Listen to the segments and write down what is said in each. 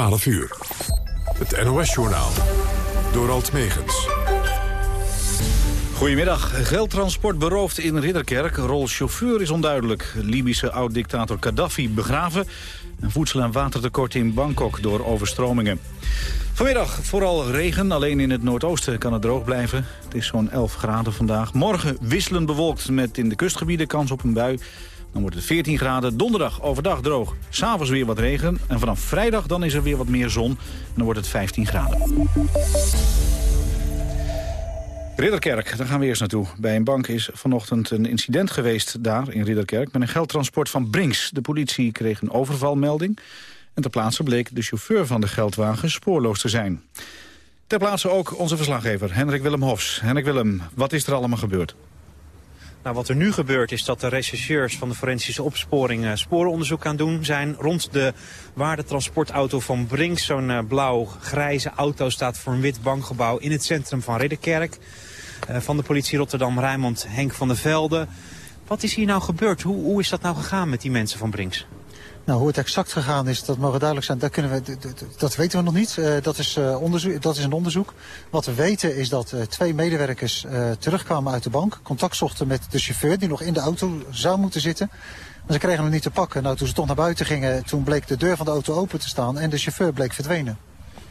12 uur. Het NOS-journaal. Door Alt Megens. Goedemiddag. Geldtransport beroofd in Ridderkerk. Rol chauffeur is onduidelijk. Libische oud-dictator Gaddafi begraven. Een voedsel- en watertekort in Bangkok door overstromingen. Vanmiddag vooral regen, alleen in het noordoosten kan het droog blijven. Het is zo'n 11 graden vandaag. Morgen wisselend bewolkt met in de kustgebieden kans op een bui. Dan wordt het 14 graden, donderdag overdag droog. S'avonds weer wat regen en vanaf vrijdag dan is er weer wat meer zon. En dan wordt het 15 graden. Ridderkerk, daar gaan we eerst naartoe. Bij een bank is vanochtend een incident geweest daar in Ridderkerk... met een geldtransport van Brinks. De politie kreeg een overvalmelding. En ter plaatse bleek de chauffeur van de geldwagen spoorloos te zijn. Ter plaatse ook onze verslaggever Hendrik Willem Hofs. Hendrik Willem, wat is er allemaal gebeurd? Nou, wat er nu gebeurt is dat de rechercheurs van de forensische opsporing uh, sporenonderzoek aan doen zijn. Rond de waardetransportauto van Brinks, zo'n uh, blauw-grijze auto staat voor een wit bankgebouw in het centrum van Ridderkerk. Uh, van de politie Rotterdam Rijnmond Henk van der Velde. Wat is hier nou gebeurd? Hoe, hoe is dat nou gegaan met die mensen van Brinks? Nou, hoe het exact gegaan is, dat mogen duidelijk zijn. Dat, kunnen we, dat weten we nog niet. Uh, dat, is, uh, onderzoek, dat is een onderzoek. Wat we weten is dat uh, twee medewerkers terugkwamen uit de bank. Contact zochten met de chauffeur die nog in de auto zou moeten zitten. Maar ze kregen hem niet te pakken. Nou, toen ze toch naar buiten gingen, toen bleek de deur van de auto open te staan. En de chauffeur bleek verdwenen.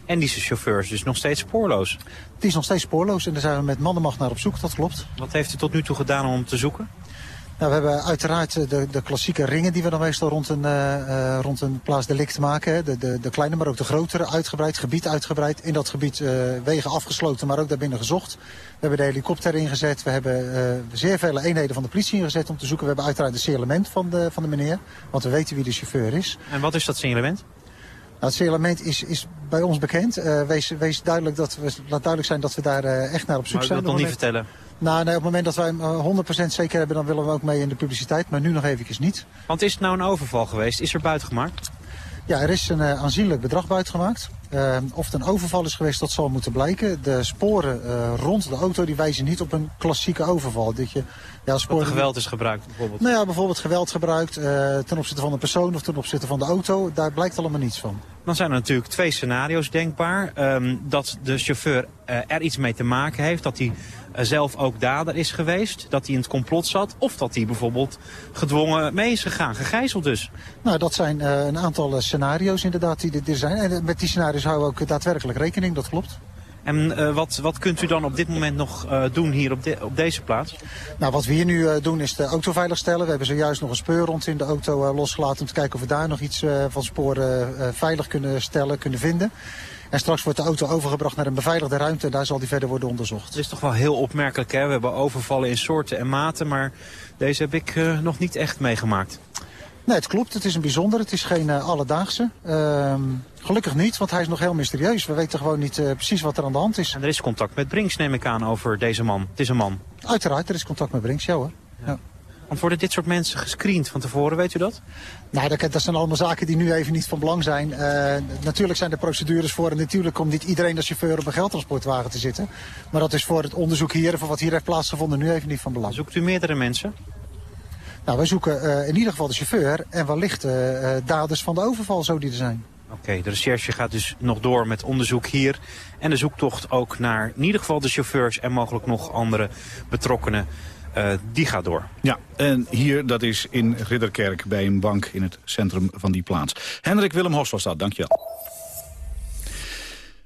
En die chauffeur is dus nog steeds spoorloos? Die is nog steeds spoorloos en daar zijn we met mannenmacht naar op zoek, dat klopt. Wat heeft u tot nu toe gedaan om hem te zoeken? Nou, we hebben uiteraard de, de klassieke ringen die we dan meestal rond een, uh, rond een plaatsdelict maken. De, de, de kleine, maar ook de grotere uitgebreid, gebied uitgebreid. In dat gebied uh, wegen afgesloten, maar ook daarbinnen gezocht. We hebben de helikopter ingezet. We hebben uh, zeer vele eenheden van de politie ingezet om te zoeken. We hebben uiteraard het signalement van de, van de meneer. Want we weten wie de chauffeur is. En wat is dat signalement? Nou, het signalement is, is bij ons bekend. Uh, wees, wees duidelijk dat we, laat duidelijk zijn dat we daar uh, echt naar op zoek maar zijn. Maar dat nog niet vertellen? Nou, nee, op het moment dat wij hem 100% zeker hebben, dan willen we ook mee in de publiciteit. Maar nu nog eventjes niet. Want is het nou een overval geweest? Is er buitengemaakt? Ja, er is een uh, aanzienlijk bedrag buitengemaakt. Uh, of het een overval is geweest, dat zal moeten blijken. De sporen uh, rond de auto die wijzen niet op een klassieke overval. Dat je, ja, sporen... Geweld is gebruikt bijvoorbeeld? Nou ja, bijvoorbeeld geweld gebruikt ten opzichte van een persoon of ten opzichte van de auto. Daar blijkt allemaal niets van. Dan zijn er natuurlijk twee scenario's denkbaar. Um, dat de chauffeur er iets mee te maken heeft, dat hij zelf ook dader is geweest, dat hij in het complot zat... of dat hij bijvoorbeeld gedwongen mee is gegaan, gegijzeld dus. Nou, dat zijn uh, een aantal scenario's inderdaad die er zijn. En met die scenario's houden we ook daadwerkelijk rekening, dat klopt. En uh, wat, wat kunt u dan op dit moment nog uh, doen hier op, de, op deze plaats? Nou, wat we hier nu uh, doen is de auto veiligstellen. We hebben zojuist nog een speur rond in de auto losgelaten... om te kijken of we daar nog iets van sporen veilig kunnen stellen, kunnen vinden. En straks wordt de auto overgebracht naar een beveiligde ruimte en daar zal die verder worden onderzocht. Het is toch wel heel opmerkelijk, hè? We hebben overvallen in soorten en maten, maar deze heb ik uh, nog niet echt meegemaakt. Nee, het klopt. Het is een bijzonder. Het is geen uh, alledaagse. Uh, gelukkig niet, want hij is nog heel mysterieus. We weten gewoon niet uh, precies wat er aan de hand is. En er is contact met Brinks, neem ik aan, over deze man. Het is een man. Uiteraard, er is contact met Brinks, ja hoor. Ja. ja. Want worden dit soort mensen gescreend van tevoren, weet u dat? Nou, dat, dat zijn allemaal zaken die nu even niet van belang zijn. Uh, natuurlijk zijn er procedures voor en natuurlijk komt niet iedereen als chauffeur op een geldtransportwagen te zitten. Maar dat is voor het onderzoek hier en voor wat hier heeft plaatsgevonden nu even niet van belang. Zoekt u meerdere mensen? Nou, wij zoeken uh, in ieder geval de chauffeur en wellicht uh, daders van de overval, zo die er zijn. Oké, okay, de recherche gaat dus nog door met onderzoek hier. En de zoektocht ook naar in ieder geval de chauffeurs en mogelijk nog andere betrokkenen. Uh, die gaat door. Ja, en hier, dat is in Ridderkerk bij een bank in het centrum van die plaats. Hendrik Willem Hos was dat, dankjewel.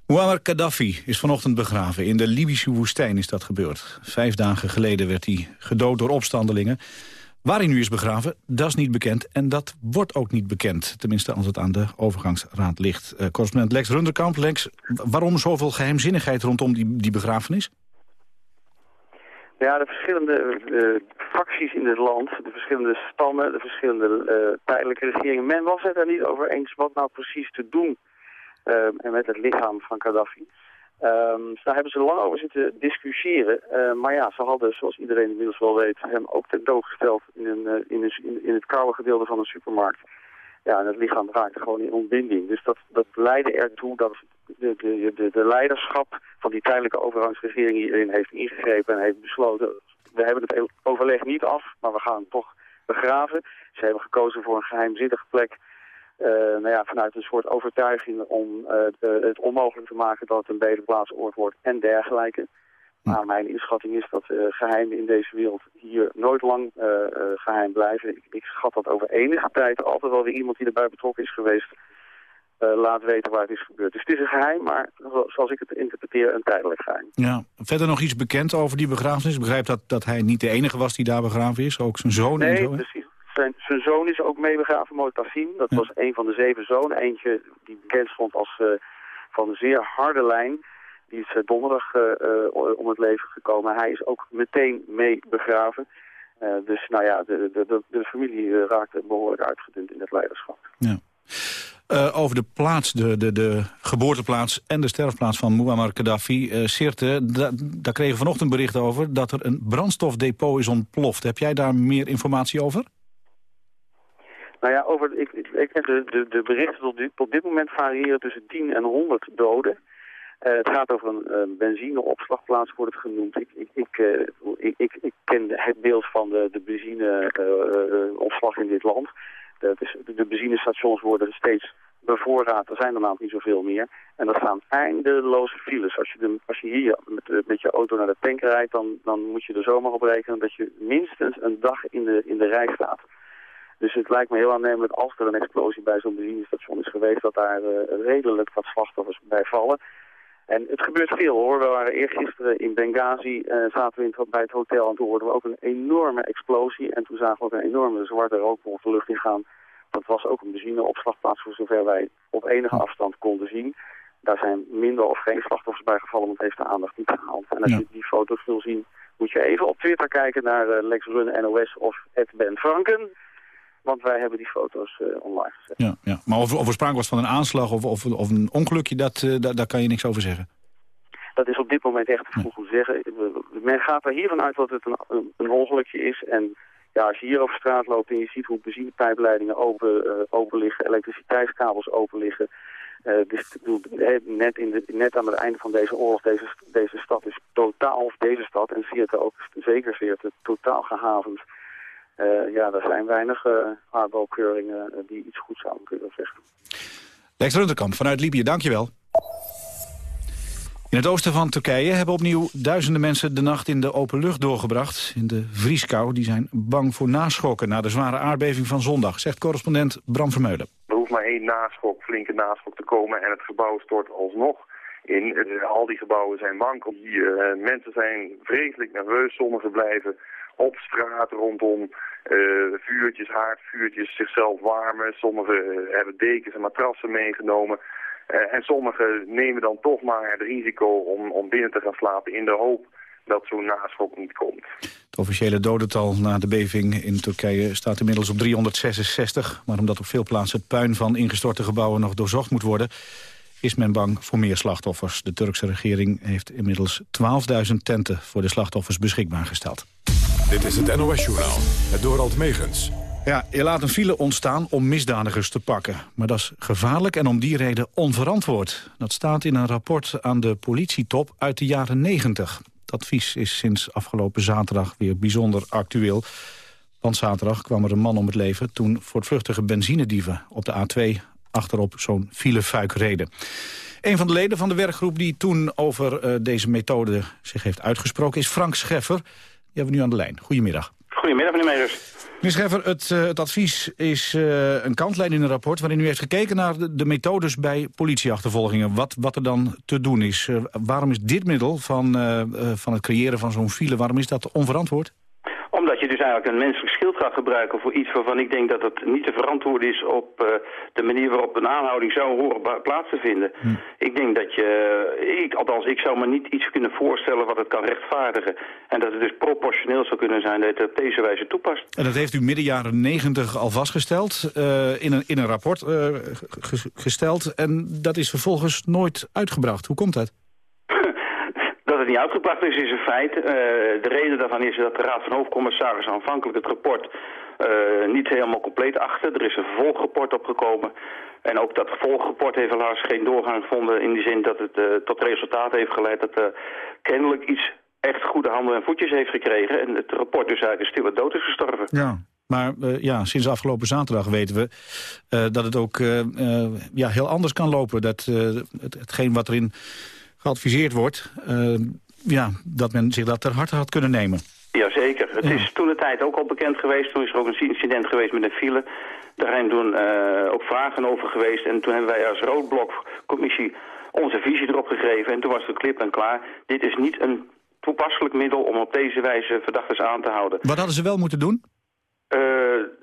Muammar Gaddafi is vanochtend begraven. In de Libische woestijn is dat gebeurd. Vijf dagen geleden werd hij gedood door opstandelingen. Waar hij nu is begraven, dat is niet bekend. En dat wordt ook niet bekend. Tenminste, als het aan de overgangsraad ligt. Uh, correspondent Lex Runderkamp. Lex, waarom zoveel geheimzinnigheid rondom die, die begrafenis? Ja, de verschillende uh, fracties in het land, de verschillende stammen, de verschillende uh, tijdelijke regeringen. Men was het er niet over eens wat nou precies te doen uh, met het lichaam van Gaddafi. Dus daar hebben ze lang over zitten discussiëren. Maar ja, ze hadden, zoals iedereen inmiddels wel weet, hem ook ten dood gesteld in, een, in, een, in het koude gedeelte van een supermarkt. Ja, en het lichaam raakte gewoon in ontbinding. Dus dat, dat leidde ertoe dat de, de, de, de leiderschap van die tijdelijke overgangsregering hierin heeft ingegrepen en heeft besloten... we hebben het overleg niet af, maar we gaan hem toch begraven. Ze hebben gekozen voor een geheimzinnige plek nou ja, vanuit een soort overtuiging om het onmogelijk te maken dat het een bedeplaatsoord wordt en dergelijke. Maar mijn inschatting is dat geheimen in deze wereld hier nooit lang geheim blijven. Ik, ik, schat dat over enige tijd altijd wel weer iemand die erbij betrokken is geweest laat weten waar het is gebeurd. Dus het is een geheim, maar zoals ik het interpreteer, een tijdelijk geheim. Ja, verder nog iets bekend over die begrafenis? Ik begrijp dat, dat hij niet de enige was die daar begraven is, ook zijn zoon nee, en zo? Nee, precies. Zijn, zijn, zoon is ook meebegraven, Motassim. Dat was een van de zeven zonen. Eentje die bekend stond als uh, van een zeer harde lijn. Die is uh, donderdag om het leven gekomen. Hij is ook meteen mee begraven. dus nou ja, de, de, de, de familie raakte behoorlijk uitgedund in het leiderschap. Ja. Uh, over de plaats, de, de, de geboorteplaats en de sterfplaats van Muammar Gaddafi. Uh, Sirte, da, daar kregen we vanochtend bericht over dat er een brandstofdepot is ontploft. Heb jij daar meer informatie over? Nou ja, over, ik, ik, de, de, de berichten tot dit, tot dit moment variëren tussen 10 en 100 doden. Uh, het gaat over een benzineopslagplaats, wordt het genoemd. Ik, ik, ik, uh, ik, ken het beeld van de, de benzineopslag in dit land. De, de benzinestations worden steeds bevoorraad. Er zijn er namelijk niet zoveel meer. En er staan eindeloze files. Als je, als je hier met, eh, met je auto naar de tank rijdt, dan, dan moet je er zomaar op rekenen dat je minstens een dag in de, in de rij staat. Dus het lijkt me heel aannemelijk als er een explosie bij zo'n benzinestation is geweest, dat daar uh, redelijk wat slachtoffers bij vallen. En het gebeurt veel hoor. We waren eergisteren in Benghazi, uh, zaten we in bij het hotel en toen hoorden we ook een enorme explosie. En toen zagen we ook een enorme zwarte rookwolk de lucht ingaan. Dat was ook een benzineopslagplaats voor zover wij op enige afstand konden zien. Daar zijn minder of geen slachtoffers bij gevallen, want heeft de aandacht niet gehaald. En als je die foto's wil zien, moet je even op Twitter kijken naar uh, Lex Run NOS of Ben Franken. Want wij hebben die foto's uh, online gezet. Ja, ja. Maar of, of er sprake was van een aanslag of, of, of een ongelukje, dat, uh, daar kan je niks over zeggen. Dat is op dit moment echt te vroeg om te zeggen. Men gaat er hiervan uit dat het een, een, ongelukje is. En ja, als je hier over straat loopt en je ziet hoe benzinepijpleidingen open, uh, open liggen, elektriciteitskabels open liggen. dus, net, in de, net aan het einde van deze oorlog, deze, deze stad is totaal, of deze stad, en Sierte ook zeker Sierte, totaal gehavend. Uh, ja, er zijn weinig uh, aardbouwkeuringen uh, die iets goeds zouden kunnen zeggen. Lex Runterkamp vanuit Libië, dankjewel. In het oosten van Turkije hebben opnieuw duizenden mensen de nacht in de open lucht doorgebracht. In de vrieskou. Die zijn bang voor naschokken na de zware aardbeving van zondag, zegt correspondent Bram Vermeulen. Er hoeft maar één naschok, flinke naschok te komen en het gebouw stort alsnog in. al die gebouwen zijn wankel. Die, mensen zijn vreselijk nerveus, sommigen blijven op straat rondom uh, vuurtjes, haardvuurtjes, zichzelf warmen. Sommigen uh, hebben dekens en matrassen meegenomen. Uh, en sommigen nemen dan toch maar het risico om, om binnen te gaan slapen in de hoop dat zo'n naschok niet komt. Het officiële dodental na de beving in Turkije staat inmiddels op 366. Maar omdat op veel plaatsen het puin van ingestorte gebouwen nog doorzocht moet worden is men bang voor meer slachtoffers. De Turkse regering heeft inmiddels 12.000 tenten voor de slachtoffers beschikbaar gesteld. Dit is het NOS-journaal, het Dorald Megens. Ja, je laat een file ontstaan om misdadigers te pakken. Maar dat is gevaarlijk en om die reden onverantwoord. Dat staat in een rapport aan de politietop uit de jaren 90. Het advies is sinds afgelopen zaterdag weer bijzonder actueel. Want zaterdag kwam er een man om het leven... toen voortvluchtige benzinedieven op de A2 achterop zo'n filefuik reden. Een van de leden van de werkgroep die toen over uh, deze methode zich heeft uitgesproken... is Frank Scheffer. Die hebben we nu aan de lijn. Goedemiddag. Goedemiddag, meneer Meijers. Meneer Scheffer, het, uh, het advies is uh, een kantlijn in een rapport... waarin u heeft gekeken naar de, de methodes bij politieachtervolgingen. Wat, wat er dan te doen is. Uh, waarom is dit middel van, van het creëren van zo'n file... waarom is dat onverantwoord? Omdat je dus eigenlijk een menselijk schild gaat gebruiken voor iets waarvan ik denk dat het niet te verantwoorden is op uh, de manier waarop een aanhouding zou horen plaats te vinden. Hm. Ik denk dat je, ik, althans ik zou me niet iets kunnen voorstellen wat het kan rechtvaardigen. En dat het dus proportioneel zou kunnen zijn dat het op deze wijze toepast. En dat heeft u midden jaren negentig al vastgesteld, uh, in, een, in een rapport uh, gesteld. En dat is vervolgens nooit uitgebracht. Hoe komt dat? Het niet uitgebracht is, is een feit. Uh, de reden daarvan is dat de Raad van Hoofdcommissaris aanvankelijk het rapport uh, niet helemaal compleet achter. Er is een vervolgrapport opgekomen. En ook dat vervolgrapport heeft helaas geen doorgang gevonden in die zin dat het uh, tot resultaat heeft geleid dat kennelijk iets echt goede handen en voetjes heeft gekregen. En het rapport dus eigenlijk stille dood is gestorven. Ja, Maar ja, sinds afgelopen zaterdag weten we dat het ook ja, heel anders kan lopen. Dat het, hetgeen wat erin geadviseerd wordt, ja, dat men zich dat ter harte had kunnen nemen. Jazeker. Het is toen de tijd ook al bekend geweest. Toen is er ook een incident geweest met een file. Daar zijn toen ook vragen over geweest. En toen hebben wij als roodblokcommissie onze visie erop gegeven. En toen was het klip en klaar. Dit is niet een toepasselijk middel om op deze wijze verdachten aan te houden. Wat hadden ze wel moeten doen? Uh,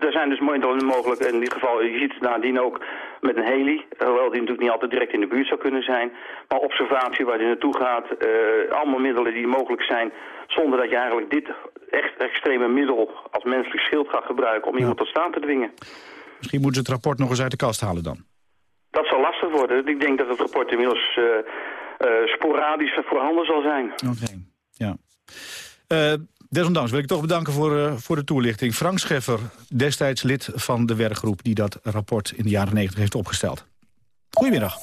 er zijn dus middelen mogelijk, in dit geval, je ziet nadien ook met een heli, hoewel die natuurlijk niet altijd direct in de buurt zou kunnen zijn. Maar observatie waar die naartoe gaat, uh, allemaal middelen die mogelijk zijn, zonder dat je eigenlijk dit echt extreme middel als menselijk schild gaat gebruiken om iemand tot staan te dwingen. Misschien moeten ze het rapport nog eens uit de kast halen dan. Dat zal lastig worden. Ik denk dat het rapport inmiddels uh, sporadisch voorhanden zal zijn. Oké, ja. Desondanks wil ik toch bedanken voor, uh, voor de toelichting. Frank Scheffer, destijds lid van de werkgroep... die dat rapport in de jaren 90 heeft opgesteld. Goedemiddag.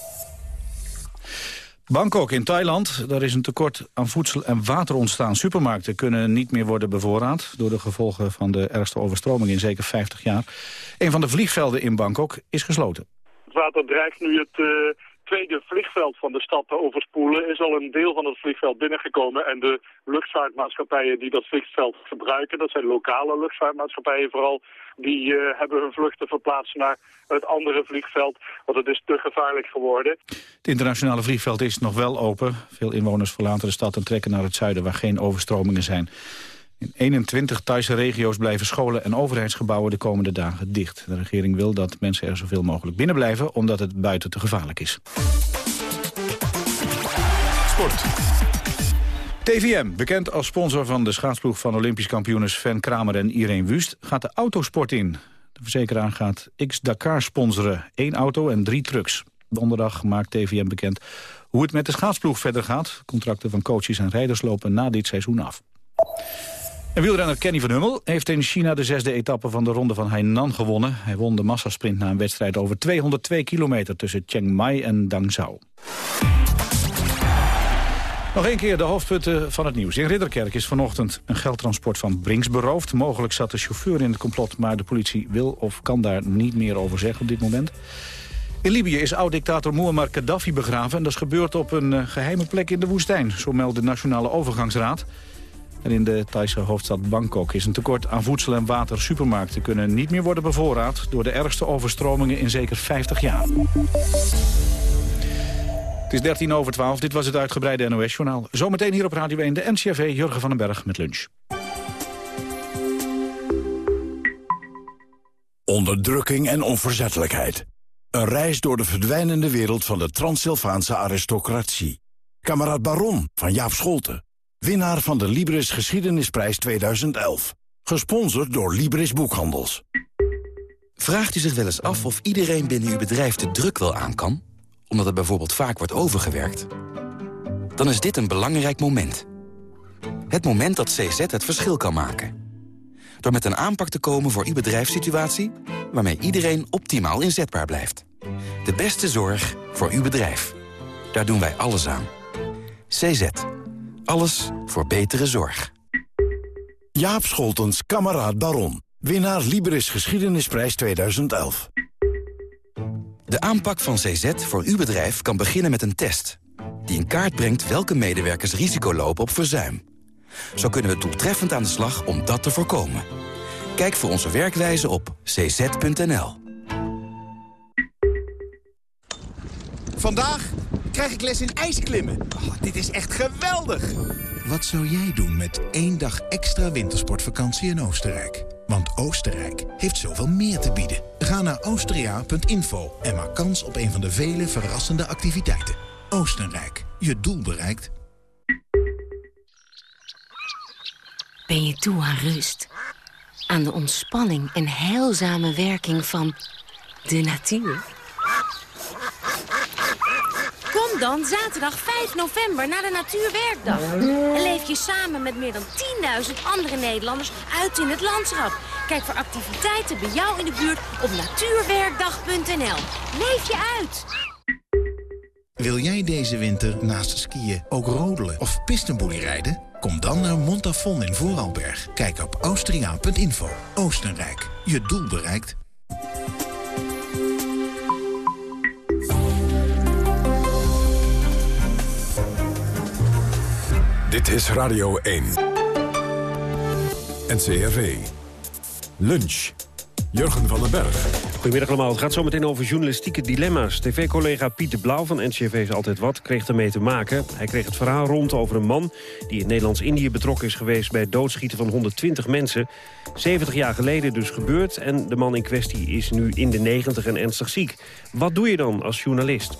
Bangkok in Thailand, daar is een tekort aan voedsel en water ontstaan. Supermarkten kunnen niet meer worden bevoorraad... door de gevolgen van de ergste overstroming in zeker 50 jaar. Een van de vliegvelden in Bangkok is gesloten. Het water dreigt nu het, uh, tweede vliegveld van de stad te overspoelen... is al een deel van het vliegveld binnengekomen. En de luchtvaartmaatschappijen die dat vliegveld gebruiken... dat zijn lokale luchtvaartmaatschappijen vooral... die uh, hebben hun vluchten verplaatst naar het andere vliegveld. Want het is te gevaarlijk geworden. Het internationale vliegveld is nog wel open. Veel inwoners verlaten de stad en trekken naar het zuiden... waar geen overstromingen zijn. In 21 Thaise regio's blijven scholen en overheidsgebouwen de komende dagen dicht. De regering wil dat mensen er zoveel mogelijk binnen blijven... omdat het buiten te gevaarlijk is. Sport. TVM, bekend als sponsor van de schaatsploeg van Olympisch kampioenen Sven Kramer en Irene Wust, gaat de autosport in. De verzekeraar gaat X-Dakar sponsoren, één auto en drie trucks. Donderdag maakt TVM bekend hoe het met de schaatsploeg verder gaat. Contracten van coaches en rijders lopen na dit seizoen af. En wielrenner Kenny van Hummel heeft in China de zesde etappe van de ronde van Hainan gewonnen. Hij won de massasprint na een wedstrijd over 202 kilometer tussen Chiang Mai en Dangzhou. Nog een keer de hoofdpunten van het nieuws. In Ridderkerk is vanochtend een geldtransport van Brinks beroofd. Mogelijk zat de chauffeur in het complot, maar de politie wil of kan daar niet meer over zeggen op dit moment. In Libië is oud-dictator Muammar Gaddafi begraven... en dat is gebeurd op een eh, geheime plek in de woestijn, zo meldt de Nationale Overgangsraad. En in de Thaise hoofdstad Bangkok is een tekort aan voedsel en water. Supermarkten kunnen niet meer worden bevoorraad... door de ergste overstromingen in zeker 50 jaar. Het is 13 over 12. Dit was het uitgebreide NOS-journaal. Zometeen hier op Radio 1 de NCRV Jurgen van den Berg met lunch. Onderdrukking en onverzettelijkheid. Een reis door de verdwijnende wereld van de Transsylvaanse aristocratie. Kameraad Baron van Jaap Scholten. Winnaar van de Libris Geschiedenisprijs 2011. Gesponsord door Libris Boekhandels. Vraagt u zich wel eens af of iedereen binnen uw bedrijf de druk wel aan kan? Omdat het bijvoorbeeld vaak wordt overgewerkt? Dan is dit een belangrijk moment. Het moment dat CZ het verschil kan maken. Door met een aanpak te komen voor uw bedrijfssituatie... waarmee iedereen optimaal inzetbaar blijft. De beste zorg voor uw bedrijf. Daar doen wij alles aan. CZ. Alles voor betere zorg. Jaap Scholtens, kameraad Baron. Winnaar Liberis Geschiedenisprijs 2011. De aanpak van CZ voor uw bedrijf kan beginnen met een test... die in kaart brengt welke medewerkers risico lopen op verzuim. Zo kunnen we doeltreffend aan de slag om dat te voorkomen. Kijk voor onze werkwijze op cz.nl. Vandaag krijg ik les in ijsklimmen. Oh, dit is echt geweldig! Wat zou jij doen met één dag extra wintersportvakantie in Oostenrijk? Want Oostenrijk heeft zoveel meer te bieden. Ga naar austria.info en maak kans op een van de vele verrassende activiteiten. Oostenrijk, je doel bereikt. Ben je toe aan rust? Aan de ontspanning en heilzame werking van de natuur? Dan zaterdag 5 november naar de Natuurwerkdag. En leef je samen met meer dan 10.000 andere Nederlanders uit in het landschap. Kijk voor activiteiten bij jou in de buurt op natuurwerkdag.nl. Leef je uit! Wil jij deze winter naast skiën ook rodelen of pistenboelie rijden? Kom dan naar Montafon in Vooralberg. Kijk op austriaan.info. Oostenrijk, je doel bereikt. Dit is Radio 1. NCRV. Lunch. Jurgen van den Berg. Goedemiddag allemaal. Het gaat zo meteen over journalistieke dilemma's. TV-collega Pieter Blauw van NCRV is altijd wat kreeg ermee te maken. Hij kreeg het verhaal rond over een man die in Nederlands-Indië betrokken is geweest... bij het doodschieten van 120 mensen. 70 jaar geleden dus gebeurd en de man in kwestie is nu in de 90 en ernstig ziek. Wat doe je dan als journalist?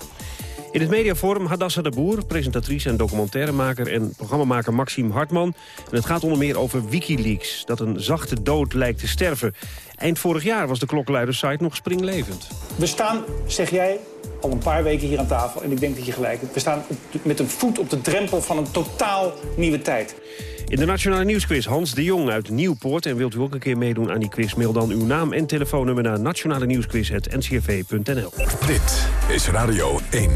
In het mediaforum Hadassa de Boer, presentatrice en documentairemaker... en programmamaker Maxime Hartman. En het gaat onder meer over Wikileaks, dat een zachte dood lijkt te sterven. Eind vorig jaar was de klokkenluidersite nog springlevend. We staan, zeg jij, al een paar weken hier aan tafel. En ik denk dat je gelijk hebt. We staan met een voet op de drempel van een totaal nieuwe tijd. In de Nationale Nieuwsquiz Hans de Jong uit Nieuwpoort. En wilt u ook een keer meedoen aan die quiz? Mail dan uw naam en telefoonnummer naar nationale nieuwsquiz.ncrv.nl. Dit is Radio 1.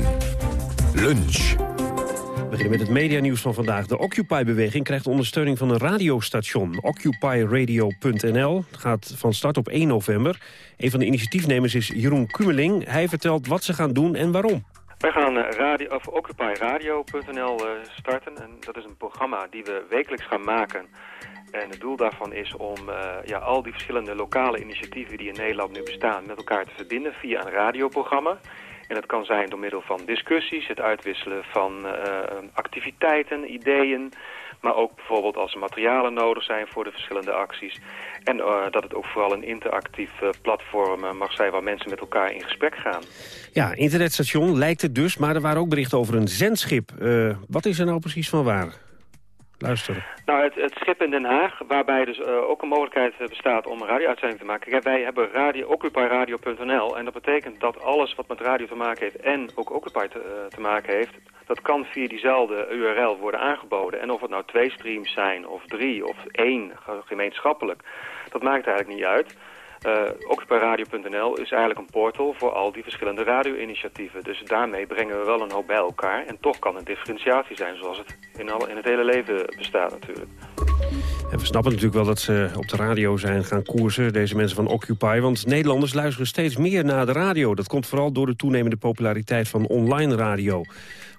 Lunch. We beginnen met het medianieuws van vandaag. De Occupy-beweging krijgt ondersteuning van een radiostation. OccupyRadio.nl gaat van start op 1 november. Een van de initiatiefnemers is Jeroen Kumeling. Hij vertelt wat ze gaan doen en waarom. Wij gaan eh, radio, of OccupyRadio.nl uh, starten. En dat is een programma die we wekelijks gaan maken. En het doel daarvan is om uh, ja, al die verschillende lokale initiatieven die in Nederland nu bestaan... met elkaar te verbinden via een radioprogramma. En dat kan zijn door middel van discussies, het uitwisselen van activiteiten, ideeën... maar ook bijvoorbeeld als er materialen nodig zijn voor de verschillende acties. En dat het ook vooral een interactief platform mag zijn waar mensen met elkaar in gesprek gaan. Ja, internetstation lijkt het dus, maar er waren ook berichten over een zendschip. wat is er nou precies van waar? Luisteren. Nou, het, het, schip in Den Haag, waarbij dus uh, ook een mogelijkheid bestaat om een radio-uitzending te maken. Kijk, wij hebben radio, occupyradio.nl en dat betekent dat alles wat met radio te maken heeft en ook Occupy te, te, maken heeft, dat kan via diezelfde URL worden aangeboden. En of het nou twee streams zijn, of drie, of één gemeenschappelijk, dat maakt eigenlijk niet uit. Uh, Occupyradio.nl is eigenlijk een portal voor al die verschillende radio-initiatieven. Dus daarmee brengen we wel een hoop bij elkaar. En toch kan het differentiatie zijn zoals het in, al, in het hele leven bestaat natuurlijk. We snappen natuurlijk wel dat ze op de radio zijn gaan koersen, deze mensen van Occupy. Want Nederlanders luisteren steeds meer naar de radio. Dat komt vooral door de toenemende populariteit van online radio.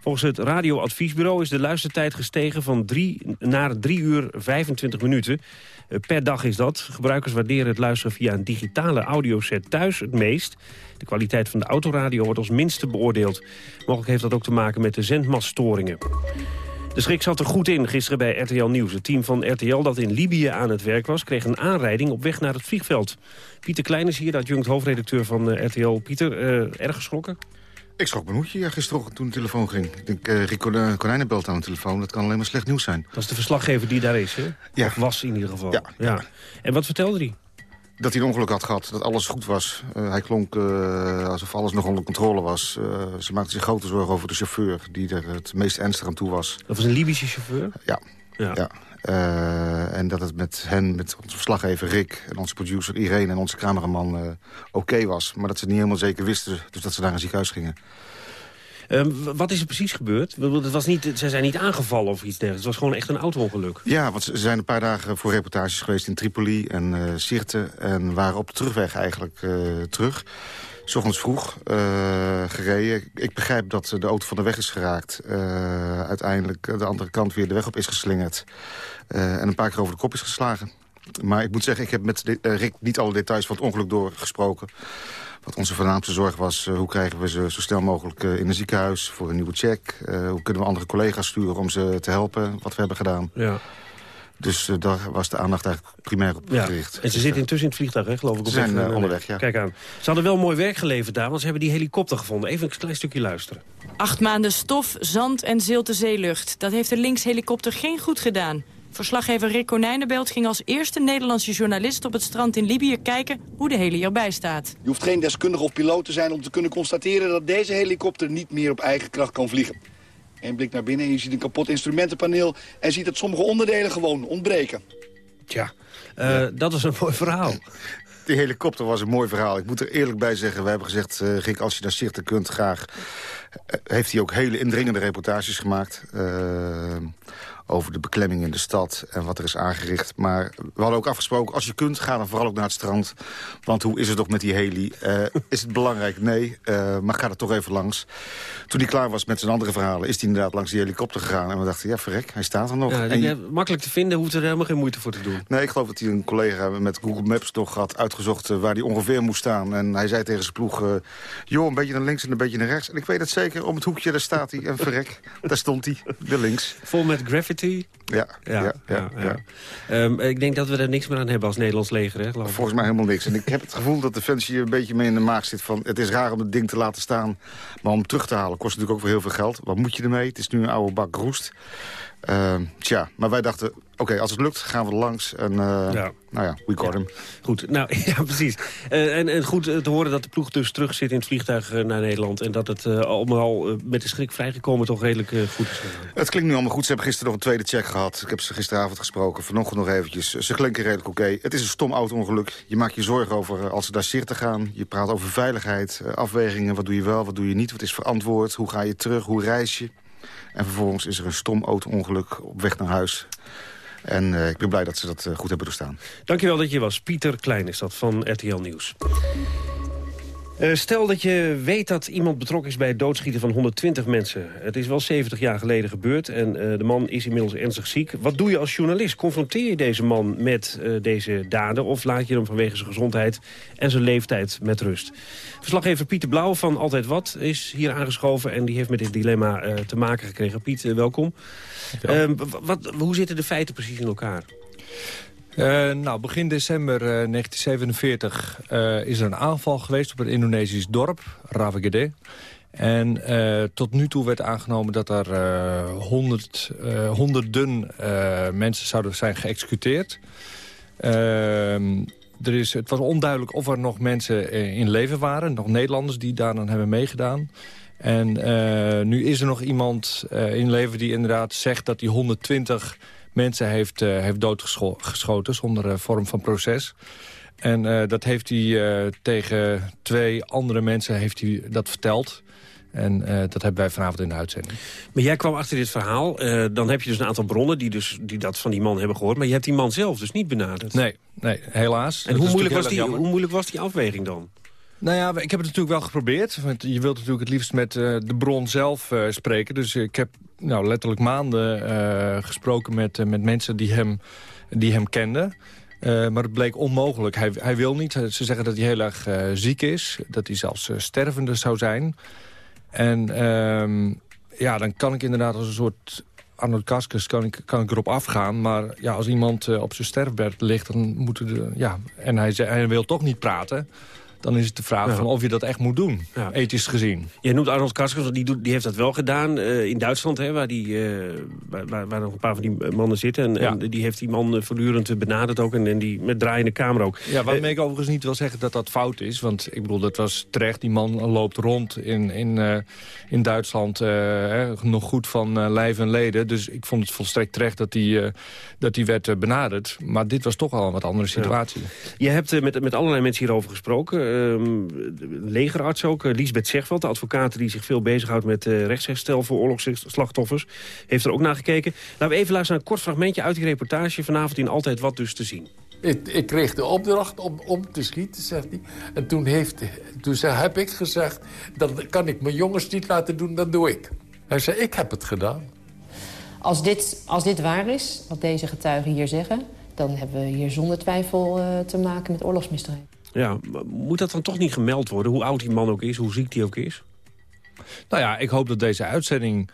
Volgens het radioadviesbureau is de luistertijd gestegen van 3 naar 3 uur 25 minuten. Per dag is dat. Gebruikers waarderen het luisteren via een digitale audioset thuis het meest. De kwaliteit van de autoradio wordt als minste beoordeeld. Mogelijk heeft dat ook te maken met de zendmaststoringen. De schrik zat er goed in gisteren bij RTL Nieuws. Het team van RTL dat in Libië aan het werk was... kreeg een aanrijding op weg naar het vliegveld. Pieter Klein is hier, de adjunct hoofdredacteur van RTL. Pieter, uh, erg geschrokken? Ik schrok mijn hoedje ja, gisteren toen de telefoon ging. Ik denk, uh, Rico Konijnen belt aan de telefoon. Dat kan alleen maar slecht nieuws zijn. Dat is de verslaggever die daar is, hè? Ja. Of was in ieder geval. Ja, ja. En wat vertelde hij? Dat hij een ongeluk had gehad, dat alles goed was. Uh, hij klonk uh, alsof alles nog onder controle was. Uh, ze maakten zich grote zorgen over de chauffeur... die er het meest ernstig aan toe was. Dat was een Libische chauffeur? Ja. ja. ja. En dat het met hen, met onze verslaggever Rick... en onze producer Irene en onze cameraman oké okay was. Maar dat ze het niet helemaal zeker wisten, dus dat ze naar een ziekenhuis gingen. Uh, wat is er precies gebeurd? Het was niet, ze zijn niet aangevallen of iets dergelijks. Het was gewoon echt een auto-ongeluk. Ja, want ze zijn een paar dagen voor reportages geweest in Tripoli en uh, Sirte... en waren op de terugweg eigenlijk uh, terug. S ochtends vroeg uh, gereden. Ik begrijp dat de auto van de weg is geraakt. Uiteindelijk de andere kant weer de weg op is geslingerd. En een paar keer over de kop is geslagen. Maar ik moet zeggen, ik heb met Rick niet alle details van het ongeluk doorgesproken. Wat onze voornaamste zorg was, hoe krijgen we ze zo snel mogelijk in een ziekenhuis... voor een nieuwe check. hoe kunnen we andere collega's sturen om ze te helpen, wat we hebben gedaan. Ja. Dus uh, daar was de aandacht eigenlijk primair op ja. gericht. En ze zitten intussen in het vliegtuig, hè, geloof ik? Ze zijn uh, onderweg, ja. Kijk aan. Ze hadden wel mooi werk geleverd daar, want ze hebben die helikopter gevonden. Even een klein stukje luisteren. Acht maanden stof, zand en zilte zeelucht. Dat heeft de linkshelikopter geen goed gedaan. Verslaggever Rick Konijnenbelt ging als eerste Nederlandse journalist op het strand in Libië kijken hoe de heli erbij staat. Je hoeft geen deskundige of piloot te zijn om te kunnen constateren dat deze helikopter niet meer op eigen kracht kan vliegen. Een blik naar binnen en je ziet een kapot instrumentenpaneel... en ziet dat sommige onderdelen gewoon ontbreken. Tja, uh, ja. dat was een mooi verhaal. Die helikopter was een mooi verhaal. Ik moet er eerlijk bij zeggen, we hebben gezegd... Uh, Rick, als je naar Zichten kunt, graag... Uh, heeft hij ook hele indringende reportages gemaakt. Over de beklemming in de stad en wat er is aangericht. Maar we hadden ook afgesproken, als je kunt, ga dan vooral ook naar het strand. Want hoe is het toch met die heli? Uh, is het belangrijk? Nee, uh, maar ga er toch even langs. Toen hij klaar was met zijn andere verhalen... is hij inderdaad langs die helikopter gegaan. En we dachten, ja, verrek, hij staat er nog. Ja, en je... Makkelijk te vinden, hoeft er helemaal geen moeite voor te doen. Nee, ik geloof dat hij een collega met Google Maps nog had uitgezocht... Uh, waar hij ongeveer moest staan. En hij zei tegen zijn ploeg... joh, een beetje naar links en een beetje naar rechts. En ik weet het zeker, om het hoekje, daar staat hij. En verrek, daar stond hij, de links. Vol met graffiti. Ja, ja, ja. ja, ja. Um, ik denk dat we er niks meer aan hebben als Nederlands leger, hè? Volgens mij helemaal niks. En ik heb het gevoel dat de Defensie een beetje mee in de maag zit van... het is raar om het ding te laten staan, maar om terug te halen kost natuurlijk ook weer heel veel geld. Wat moet je ermee? Het is nu een oude bak roest. Uh, tja, maar wij dachten, oké, als het lukt gaan we er langs. En uh, ja. nou ja, we got ja. him. Goed, nou ja, precies. Uh, en, en goed te horen dat de ploeg dus terug zit in het vliegtuig naar Nederland. En dat het allemaal met de schrik vrijgekomen toch redelijk goed is. Het klinkt nu allemaal goed. Ze hebben gisteren nog een tweede check gehad. Ik heb ze gisteravond gesproken, vanochtend nog eventjes. Ze klinken redelijk oké. Het is een stom auto-ongeluk. Je maakt je zorgen over als ze daar zitten gaan. Je praat over veiligheid, afwegingen. Wat doe je wel, wat doe je niet? Wat is verantwoord? Hoe ga je terug? Hoe reis je? En vervolgens is er een stom auto-ongeluk op weg naar huis. En uh, ik ben blij dat ze dat uh, goed hebben doorstaan. Dankjewel dat je was. Pieter Klein is dat van RTL Nieuws. Uh, stel dat je weet dat iemand betrokken is bij het doodschieten van 120 mensen. Het is wel 70 jaar geleden gebeurd en uh, de man is inmiddels ernstig ziek. Wat doe je als journalist? Confronteer je deze man met uh, deze daden... of laat je hem vanwege zijn gezondheid en zijn leeftijd met rust? Verslaggever Pieter Blauw van Altijd Wat is hier aangeschoven... en die heeft met dit dilemma te maken gekregen. Piet, welkom. wat, hoe zitten de feiten precies in elkaar? Uh, nou, begin december uh, 1947 uh, is er een aanval geweest op een Indonesisch dorp, Ravagede. En tot nu toe werd aangenomen dat er honderd, honderden mensen zouden zijn geëxecuteerd. Ehm, er is, het was onduidelijk of er nog mensen in leven waren, nog Nederlanders die daar dan hebben meegedaan. En nu is er nog iemand in leven die inderdaad zegt dat die 120 mensen heeft, uh, heeft doodgeschoten zonder uh, vorm van proces. En uh, dat heeft hij tegen twee andere mensen heeft hij dat verteld. En dat hebben wij vanavond in de uitzending. Maar jij kwam achter dit verhaal. dan heb je dus een aantal bronnen die, dus, die dat van die man hebben gehoord. Maar je hebt die man zelf dus niet benaderd. Nee, nee helaas. En hoe moeilijk, was die, hoe moeilijk was die afweging dan? Nou ja, ik heb het natuurlijk wel geprobeerd. Want je wilt natuurlijk het liefst met uh, de bron zelf uh, spreken. Dus ik heb nou, letterlijk maanden uh, gesproken met, met mensen die hem, die hem kenden. maar het bleek onmogelijk. Hij, hij wil niet. Ze zeggen dat hij heel erg ziek is. Dat hij zelfs stervende zou zijn. En ehm, ja, dan kan ik inderdaad als een soort Arnold Kaskus kan ik, kan ik erop afgaan. Maar ja, als iemand op zijn sterfbed ligt dan moeten de, ja, en hij, hij wil toch niet praten dan is het de vraag ja. van of je dat echt moet doen, ja. ethisch gezien. Je noemt Arnold Karskens, die, doet, die heeft dat wel gedaan uh, in Duitsland... Hè, waar, die, uh, waar, waar, nog een paar van die mannen zitten. En, ja. en die heeft die man voortdurend benaderd ook. En, en die met draaiende kamer ook. Ja, waarmee uh, ik overigens niet wil zeggen dat dat fout is. Want ik bedoel, dat was terecht. Die man loopt rond in, in, in Duitsland nog goed van lijf en leden. Dus ik vond het volstrekt terecht dat die, dat die werd benaderd. Maar dit was toch al een wat andere situatie. Je hebt met, met allerlei mensen hierover gesproken... Um, legerarts ook, uh, Liesbeth Zegveld, de advocaat die zich veel bezighoudt met uh, rechtsherstel voor oorlogsslachtoffers, heeft er ook naar gekeken. Laten we even luisteren naar een kort fragmentje uit die reportage vanavond in Altijd Wat dus te zien. Ik, ik kreeg de opdracht om, om te schieten, zegt hij. En toen, heeft, toen zei, heb ik gezegd, dan kan ik mijn jongens niet laten doen, dan doe ik. Hij zei, ik heb het gedaan. Als dit, als dit waar is, wat deze getuigen hier zeggen... dan hebben we hier zonder twijfel uh, te maken met oorlogsmisdrijf. Ja, moet dat dan toch niet gemeld worden? Hoe oud die man ook is, hoe ziek die ook is? Nou ja, ik hoop dat deze uitzending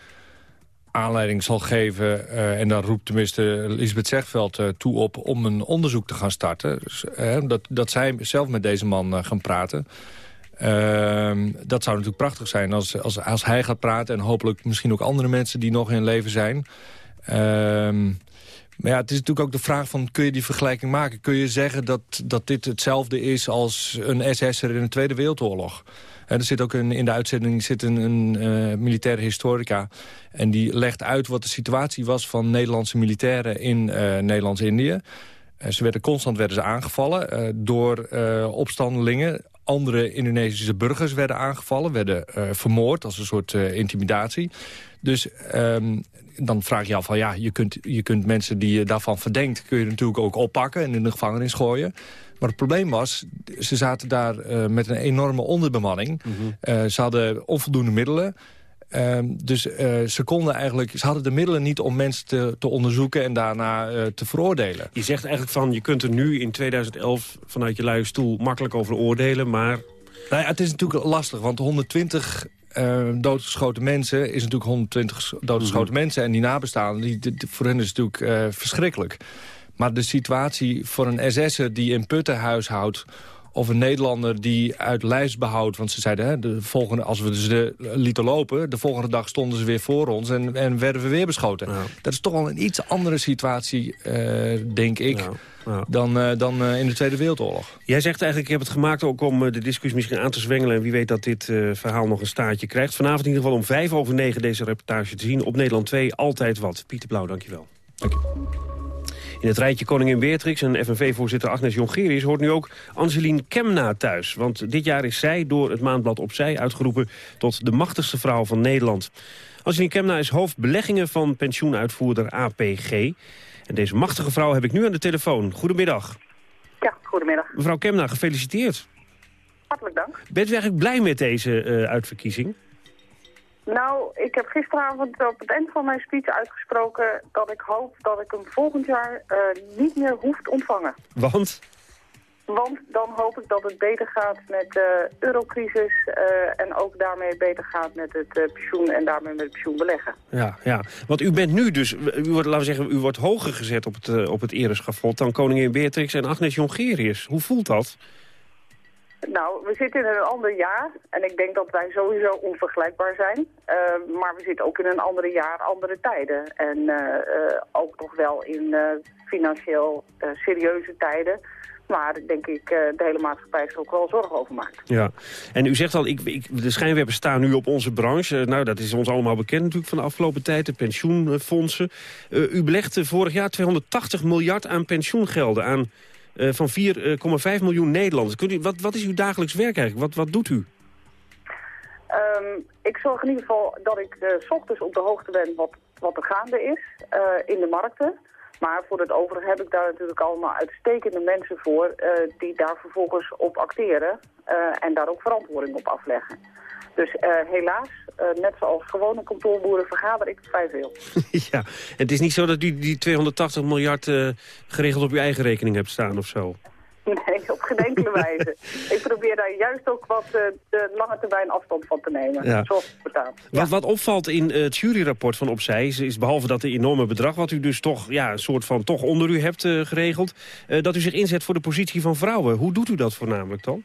aanleiding zal geven... Uh, en daar roept tenminste Lisbeth Zegveld uh, toe op... om een onderzoek te gaan starten. Dus, uh, dat, dat zij zelf met deze man gaan praten. Ehm, dat zou natuurlijk prachtig zijn als, als, als hij gaat praten... en hopelijk misschien ook andere mensen die nog in leven zijn... Maar ja, het is natuurlijk ook de vraag van, kun je die vergelijking maken? Kun je zeggen dat, dat dit hetzelfde is als een SS'er in de Tweede Wereldoorlog? En er zit ook een, in de uitzending zit een, een uh, militaire historica. En die legt uit wat de situatie was van Nederlandse militairen in uh, Nederlands-Indië. Uh, ze werden constant werden ze aangevallen door opstandelingen andere Indonesische burgers werden aangevallen. Werden eh, vermoord als een soort eh, intimidatie. Dus ehm, dan vraag je je af van ja, je kunt, je kunt mensen die je daarvan verdenkt... kun je natuurlijk ook oppakken en in de gevangenis gooien. Maar het probleem was, ze zaten daar met een enorme onderbemanning. Mhm. ze hadden onvoldoende middelen. Ehm, dus uh, ze konden eigenlijk, ze hadden de middelen niet om mensen te, te onderzoeken en daarna te veroordelen. Je zegt eigenlijk van, je kunt er nu in 2011 vanuit je luie stoel makkelijk over oordelen, maar... Nou ja, het is natuurlijk lastig, want 120 uh, eh, doodgeschoten mensen is natuurlijk 120 doodgeschoten mhm. mensen. En die nabestaanden, die, die, voor hen is het natuurlijk verschrikkelijk. Maar de situatie voor een SS'er die in Putten huishoudt of een Nederlander die uit lijstbehoud... want ze zeiden, hè, de volgende, als we ze lieten lopen... de volgende dag stonden ze weer voor ons en, en werden we weer beschoten. Dat is toch wel een iets andere situatie, uh, denk ik... Ja. dan, uh, dan uh, in de Tweede Wereldoorlog. Jij zegt eigenlijk, ik heb het gemaakt ook om de discussie misschien aan te zwengelen... en wie weet dat dit verhaal nog een staartje krijgt. Vanavond in ieder geval om vijf over negen deze reportage te zien. Op Nederland 2, altijd wat. Pieter Blauw, dankjewel. Dank je. In het rijtje koningin Beatrix en FNV-voorzitter Agnes Jongerius... hoort nu ook Angeline Kemna thuis. Want dit jaar is zij door het Maandblad Opzij uitgeroepen... tot de machtigste vrouw van Nederland. Angeline Kemna is hoofdbeleggingen van pensioenuitvoerder APG. En deze machtige vrouw heb ik nu aan de telefoon. Goedemiddag. Ja, goedemiddag. Mevrouw Kemna, gefeliciteerd. Hartelijk dank. Bent u eigenlijk blij met deze uh, uitverkiezing? Nou, ik heb gisteravond op het eind van mijn speech uitgesproken dat ik hoop dat ik hem volgend jaar uh, niet meer hoef te ontvangen. Want? Want dan hoop ik dat het beter gaat met de eurocrisis uh, en ook daarmee beter gaat met het uh, pensioen en daarmee met het pensioenbeleggen. Ja, ja, want u bent nu dus, u wordt, laten we zeggen, u wordt hoger gezet op het, op het ereschafot dan koningin Beatrix en Agnes Jongerius. Hoe voelt dat? Nou, we zitten in een ander jaar en ik denk dat wij sowieso onvergelijkbaar zijn. Uh, maar we zitten ook in een andere jaar, andere tijden. En uh, uh, ook nog wel in financieel serieuze tijden. Maar denk ik de hele maatschappij zich ook wel zorgen over maakt. Ja, en u zegt al, ik, ik, de schijnwerpers staan nu op onze branche. nou, dat is ons allemaal bekend natuurlijk van de afgelopen tijd, de pensioenfondsen. u belegde vorig jaar 280 miljard aan pensioengelden, aan uh, van 4,5 miljoen Nederlanders. Kunt u, wat, wat is uw dagelijks werk eigenlijk? Wat, wat doet u? Um, ik zorg in ieder geval dat ik de s ochtends op de hoogte ben wat, wat er gaande is in de markten. Maar voor het overige heb ik daar natuurlijk allemaal uitstekende mensen voor... Die daar vervolgens op acteren en daar ook verantwoording op afleggen. Dus uh, helaas, uh, net zoals gewone kantoorboeren, vergader ik vrij veel. ja, het is niet zo dat u die 280 miljard uh, geregeld op uw eigen rekening hebt staan of zo? Nee, op geen enkele wijze. Ik probeer daar juist ook wat de lange termijn afstand van te nemen, ja. zoals het betaalt. Ja. Wat, wat opvalt in het juryrapport van Opzij is, is behalve dat de enorme bedrag... wat u dus toch ja, een soort van toch onder u hebt geregeld... dat u zich inzet voor de positie van vrouwen. Hoe doet u dat voornamelijk dan?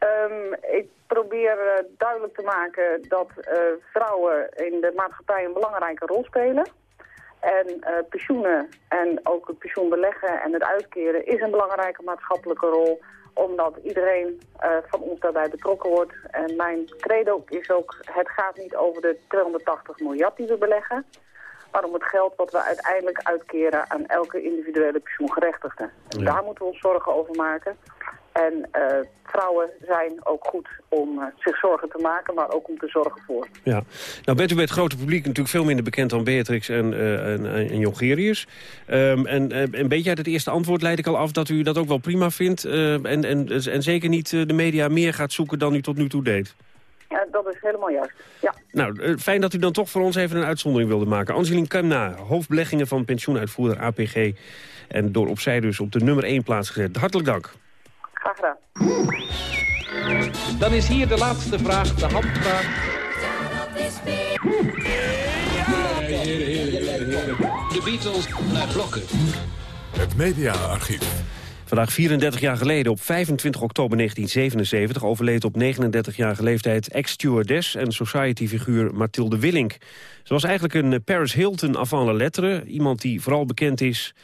Um, ik probeer uh, duidelijk te maken dat uh, vrouwen in de maatschappij een belangrijke rol spelen. En uh, pensioenen en ook het pensioenbeleggen en het uitkeren is een belangrijke maatschappelijke rol. Omdat iedereen van ons daarbij betrokken wordt. En mijn credo is ook, het gaat niet over de 280 miljard die we beleggen. Maar om het geld wat we uiteindelijk uitkeren aan elke individuele pensioengerechtigde. Ja. Daar moeten we ons zorgen over maken. En uh, vrouwen zijn ook goed om uh, zich zorgen te maken, maar ook om te zorgen voor. Ja. Nou bent u bij het grote publiek natuurlijk veel minder bekend dan Beatrix en, uh, en, en Jongerius. Um, en een beetje uit het eerste antwoord leid ik al af dat u dat ook wel prima vindt. en, en, en zeker niet de media meer gaat zoeken dan u tot nu toe deed. Ja, dat is helemaal juist. Ja. Nou, fijn dat u dan toch voor ons even een uitzondering wilde maken. Angelien Kamna, hoofdbeleggingen van pensioenuitvoerder APG. En door opzij dus op de nummer 1 plaats gezet. Hartelijk dank. Graag gedaan. Dan is hier de laatste vraag, de handvraag. De Beatles naar blokken. Het mediaarchief. Vandaag 34 jaar geleden, op 25 oktober 1977... overleed op 39-jarige leeftijd ex-stewardess en society-figuur Mathilde Willink. Ze was eigenlijk een Paris Hilton avant la lettre. Iemand die vooral bekend is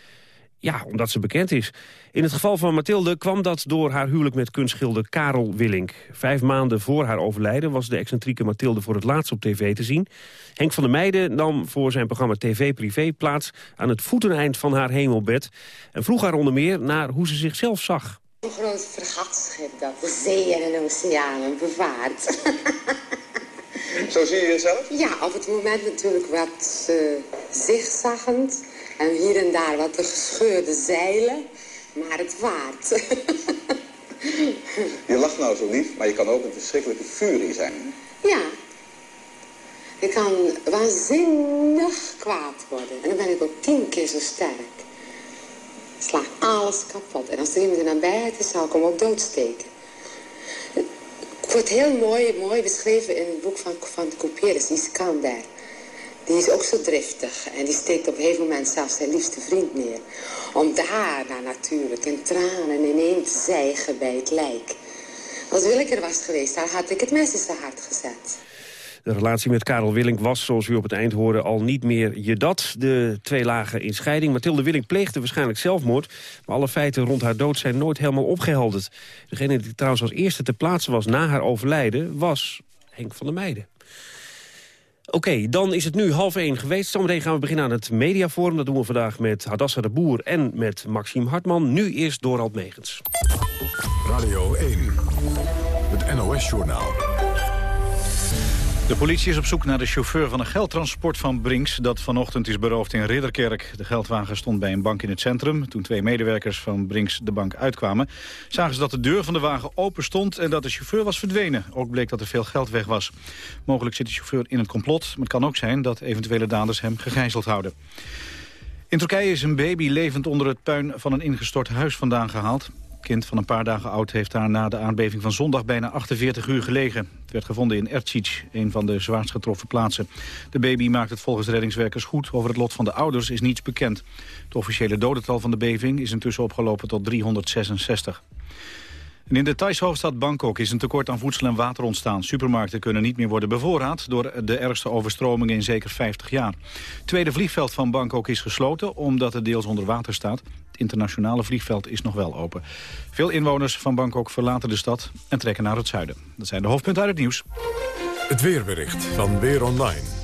ja, omdat ze bekend is. In het geval van Mathilde kwam dat door haar huwelijk met kunstschilder Karel Willink. Vijf maanden voor haar overlijden was de excentrieke Mathilde voor het laatst op tv te zien. Henk van der Meijden nam voor zijn programma TV Privé plaats aan het voeteneind van haar hemelbed. En vroeg haar onder meer naar hoe ze zichzelf zag. Een groot vergatschip dat de zeeën en oceanen bevaart. Zo zie je jezelf? Ja, op het moment natuurlijk wat uh, zigzaggend. En hier en daar wat de gescheurde zeilen. Maar het waard. je lacht nou zo lief, maar je kan ook een verschrikkelijke furie zijn. Ja. Ik kan waanzinnig kwaad worden. En dan ben ik ook tien keer zo sterk. Ik sla alles kapot. En als er iemand in nabijheid is, zou ik hem ook doodsteken. Het wordt heel mooi, mooi beschreven in het boek van, van Couperus, Iskander. Die is ook zo driftig en die steekt op een gegeven moment zelfs zijn liefste vriend neer. Om daarna natuurlijk in tranen ineen te zijgen bij het lijk. Als Willeke er was geweest, daar had ik het mes in zijn hart gezet. De relatie met Karel Willink was, zoals u op het eind hoorde, al niet meer je dat. De twee lagen in scheiding. Mathilde Willink pleegde waarschijnlijk zelfmoord. Maar alle feiten rond haar dood zijn nooit helemaal opgehelderd. Degene die trouwens als eerste te plaatsen was na haar overlijden... was Henk van der Meijden. Oké, dan is het nu half één geweest. Zometeen gaan we beginnen aan het mediaforum. Dat doen we vandaag met Hadassa de Boer en met Maxime Hartman. Nu eerst Dorald Megens. Radio 1, het NOS-journaal. De politie is op zoek naar de chauffeur van een geldtransport van Brinks... dat vanochtend is beroofd in Ridderkerk. De geldwagen stond bij een bank in het centrum. Toen twee medewerkers van Brinks de bank uitkwamen... zagen ze dat de deur van de wagen open stond en dat de chauffeur was verdwenen. Ook bleek dat er veel geld weg was. Mogelijk zit de chauffeur in het complot, maar het kan ook zijn... dat eventuele daders hem gegijzeld houden. In Turkije is een baby levend onder het puin van een ingestort huis vandaan gehaald kind van een paar dagen oud heeft daar na de aardbeving van zondag bijna 48 uur gelegen. Het werd gevonden in Ercic, een van de zwaarst getroffen plaatsen. De baby maakt het volgens reddingswerkers goed. Over het lot van de ouders is niets bekend. Het officiële dodental van de beving is intussen opgelopen tot 366. In de Thaise hoofdstad Bangkok is een tekort aan voedsel en water ontstaan. Supermarkten kunnen niet meer worden bevoorraad door de ergste overstromingen in zeker 50 jaar. Het tweede vliegveld van Bangkok is gesloten omdat het deels onder water staat. Het internationale vliegveld is nog wel open. Veel inwoners van Bangkok verlaten de stad en trekken naar het zuiden. Dat zijn de hoofdpunten uit het nieuws. Het weerbericht van Weer Online.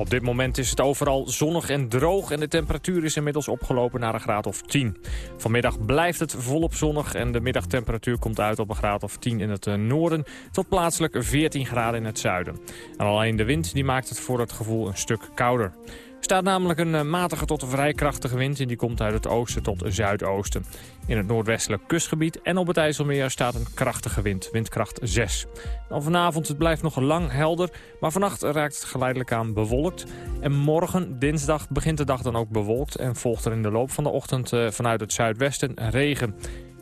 Op dit moment is het overal zonnig en droog en de temperatuur is inmiddels opgelopen naar een graad of 10. Vanmiddag blijft het volop zonnig en de middagtemperatuur komt uit op een graad of 10 in het eh, noorden tot plaatselijk 14 graden in het zuiden. En alleen de wind die maakt het voor het gevoel een stuk kouder staat namelijk een eh, matige tot vrij krachtige wind... en die komt uit het oosten tot zuidoosten. In het noordwestelijk kustgebied en op het IJsselmeer staat een krachtige wind, windkracht 6. Dan vanavond het blijft nog lang helder, maar vannacht raakt het geleidelijk aan bewolkt. En morgen, dinsdag, begint de dag dan ook bewolkt... en volgt er in de loop van de ochtend eh, vanuit het zuidwesten regen.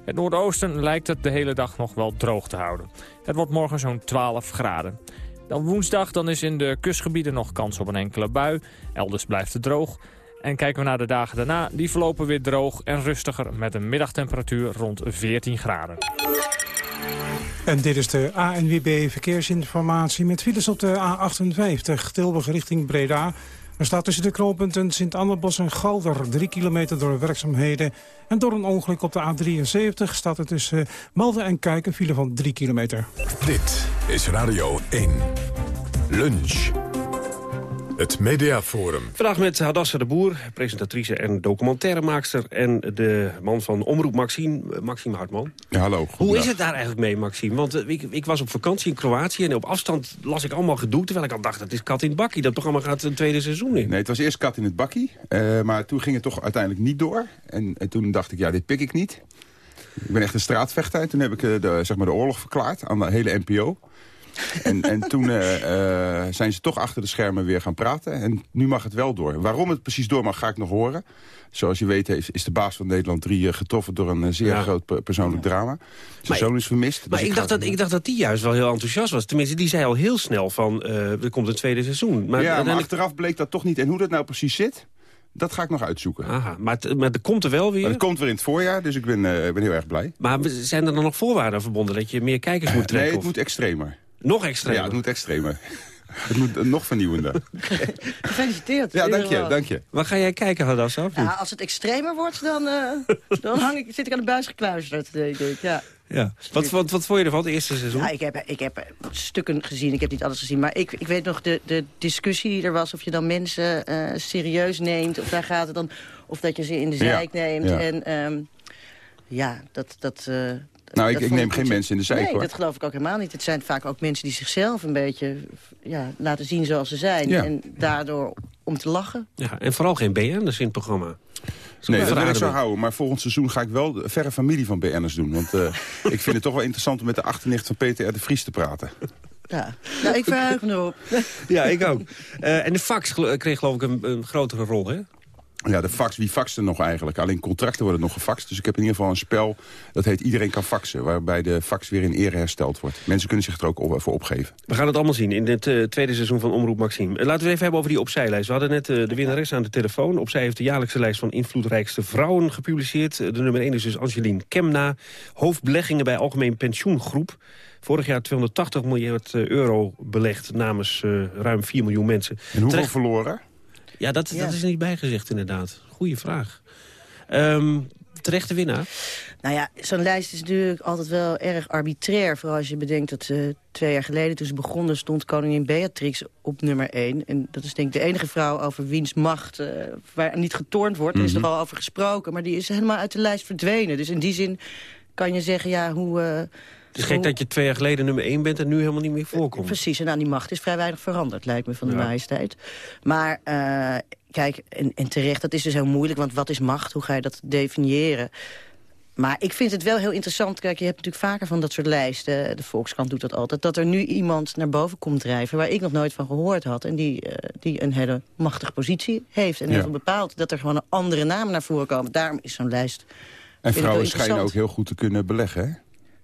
Het noordoosten lijkt het de hele dag nog wel droog te houden. Het wordt morgen zo'n 12 graden. Dan woensdag dan is in de kustgebieden nog kans op een enkele bui. Elders blijft het droog. En kijken we naar de dagen daarna, die verlopen weer droog en rustiger... met een middagtemperatuur rond 14 graden. En dit is de ANWB Verkeersinformatie met files op de A58 Tilburg richting Breda. Er staat tussen de knooppunten Sint-Annebos en Galder 3 kilometer door werkzaamheden. En door een ongeluk op de A73 staat er tussen Malden en Kijk een file van 3 kilometer. Dit is Radio 1. Lunch. Het Mediaforum. Vandaag met Hadassa de Boer, presentatrice en documentairemaakster... en de man van Omroep Maxime, Maxime Hartman. Ja, hallo. Hoe is het daar eigenlijk mee, Maxime? Want uh, ik, ik, was op vakantie in Kroatië en op afstand las ik allemaal gedoe... terwijl ik al dacht, dat is kat in het bakkie. Dat programma gaat een tweede seizoen in. Nee, het was eerst kat in het bakkie. Uh, maar toen ging het toch uiteindelijk niet door. En, en, toen dacht ik, ja, dit pik ik niet. Ik ben echt een straatvechter. En toen heb ik uh, de, zeg maar de oorlog verklaard aan de hele NPO. En, en toen uh, uh, zijn ze toch achter de schermen weer gaan praten. En nu mag het wel door. Waarom het precies door mag, ga ik nog horen. Zoals je weet is, is de baas van Nederland 3 getroffen door een zeer ja. groot persoonlijk drama. Zijn zoon is vermist. Maar dus ik, dacht dat, ik dacht dat die juist wel heel enthousiast was. Tenminste, die zei al heel snel van, uh, er komt een tweede seizoen. Maar, ja, maar achteraf bleek dat toch niet. En hoe dat nou precies zit... Dat ga ik nog uitzoeken. Aha, maar, maar er komt er wel weer? Maar het komt weer in het voorjaar, dus ik ben, uh, ben heel erg blij. Maar zijn er dan nog voorwaarden verbonden? Dat je meer kijkers moet trekken? Nee, het of? moet extremer. Nog extremer? Ja, het moet extremer. Het moet nog vernieuwender. Gefeliciteerd. Ja, dank je, dank je. Waar ga jij kijken, Hadassa? Ja, als het extremer wordt, dan, uh, dan hang ik, zit ik aan de buis gekluisterd, denk ik. Ja. Ja. Wat, wat, wat vond je ervan, het eerste seizoen? Ja, ik, heb, ik heb stukken gezien, ik heb niet alles gezien. Maar ik, ik weet nog de, de discussie die er was... of je dan mensen uh, serieus neemt, of daar gaat het dan... of dat je ze in de zijk ja. neemt. Ja. En, um, Ja, dat... dat uh, nou, ik, ik neem geen mensen in de zijk, Nee, hoor. dat geloof ik ook helemaal niet. Het zijn vaak ook mensen die zichzelf een beetje ja, laten zien zoals ze zijn. Ja. En daardoor om te lachen. Ja, en vooral geen BN'ers in het programma. Nee, dat wil ik zo houden. Maar volgend seizoen ga ik wel de verre familie van BN'ers doen. Want eh, ik vind het toch wel interessant om met de achternicht van Peter R. de Vries te praten. Ja, nou, ik verheug me erop. Ja, ik ook. Eh, en de fax kreeg geloof ik een, een grotere rol, hè? Ja, de fax, wie faxt er nog eigenlijk? Alleen contracten worden nog gefaxt. Dus ik heb in ieder geval een spel, dat heet Iedereen kan faxen. Waarbij de fax weer in ere hersteld wordt. Mensen kunnen zich er ook op- voor opgeven. We gaan het allemaal zien in het eh, tweede seizoen van Omroep Maxime. Eh, laten we het even hebben over die opzijlijst. We hadden net eh, de winnares aan de telefoon. Opzij heeft de jaarlijkse lijst van invloedrijkste vrouwen gepubliceerd. De nummer 1 is dus Angeline Kemna. Hoofdbeleggingen bij Algemeen Pensioengroep. Vorig jaar 280 miljard euro belegd namens ruim 4 miljoen mensen. En hoeveel Terecht- verloren? Ja, dat, Ja. dat is niet bijgezegd inderdaad. Goeie vraag. Ehm terechte winnaar? Nou ja, zo'n lijst is natuurlijk altijd wel erg arbitrair. Vooral als je bedenkt dat eh, twee jaar geleden toen ze begonnen... stond koningin Beatrix op nummer 1. En dat is denk ik de enige vrouw over wiens macht... eh, waar niet getornd wordt. Er is Mhm. er al over gesproken. Maar die is helemaal uit de lijst verdwenen. Dus in die zin kan je zeggen, ja, hoe... eh, is gek dat je twee jaar geleden nummer 1 bent en nu helemaal niet meer voorkomt. Precies, en aan die macht is vrij weinig veranderd, lijkt me, van de Ja. majesteit. Maar eh, kijk, en, en terecht, dat is dus heel moeilijk, want wat is macht? Hoe ga je dat definiëren? Maar ik vind het wel heel interessant. Kijk, je hebt natuurlijk vaker van dat soort lijsten. De Volkskrant doet dat altijd. Dat er nu iemand naar boven komt drijven... waar ik nog nooit van gehoord had. En die, eh, die een hele machtige positie heeft. En Ja. heel veel bepaalt dat er gewoon een andere namen naar voren komen. Daarom is zo'n lijst... En vrouwen schijnen ook heel goed te kunnen beleggen, hè?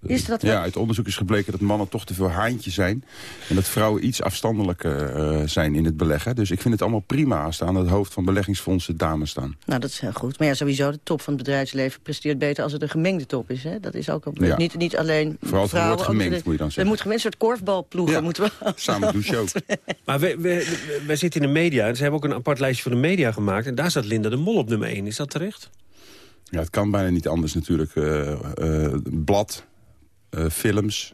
Is dat ja, uit onderzoek is gebleken dat mannen toch te veel haantjes zijn. En dat vrouwen iets afstandelijker eh, zijn in het beleggen. Dus ik vind het allemaal prima als er aan het hoofd van beleggingsfondsen dames staan. Nou, dat is heel goed. Maar ja, sowieso de top van het bedrijfsleven presteert beter als het een gemengde top is. Hè? Dat is ook Ja. niet, niet alleen Vooral vrouwen. ook gemengd, de- moet je dan Er zeggen. moet gemengd een soort korfbalploegen. Moeten we Samen douchen ook. Maar wij, wij, wij zitten in de media en ze hebben ook een apart lijstje voor de media gemaakt. En daar staat Linda de Mol op nummer 1. Is dat terecht? Ja, het kan bijna niet anders natuurlijk. Eh, eh, blad, films,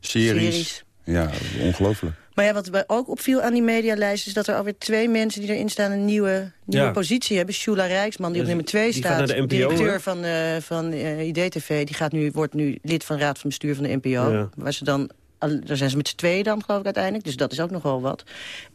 series. Series. Ja, ongelooflijk. Maar ja, wat mij ook opviel aan die medialijst... is dat er alweer twee mensen die erin staan een nieuwe, nieuwe Ja. positie hebben. Shula Rijksman, die op nummer twee die gaat staat. naar de NPO, directeur van, eh van eh, IDTV. Die gaat nu, wordt nu lid van de raad van bestuur van de NPO. Ja. Waar ze dan... Daar zijn ze met z'n tweeën dan, geloof ik, uiteindelijk. Dus dat is ook nog wel wat.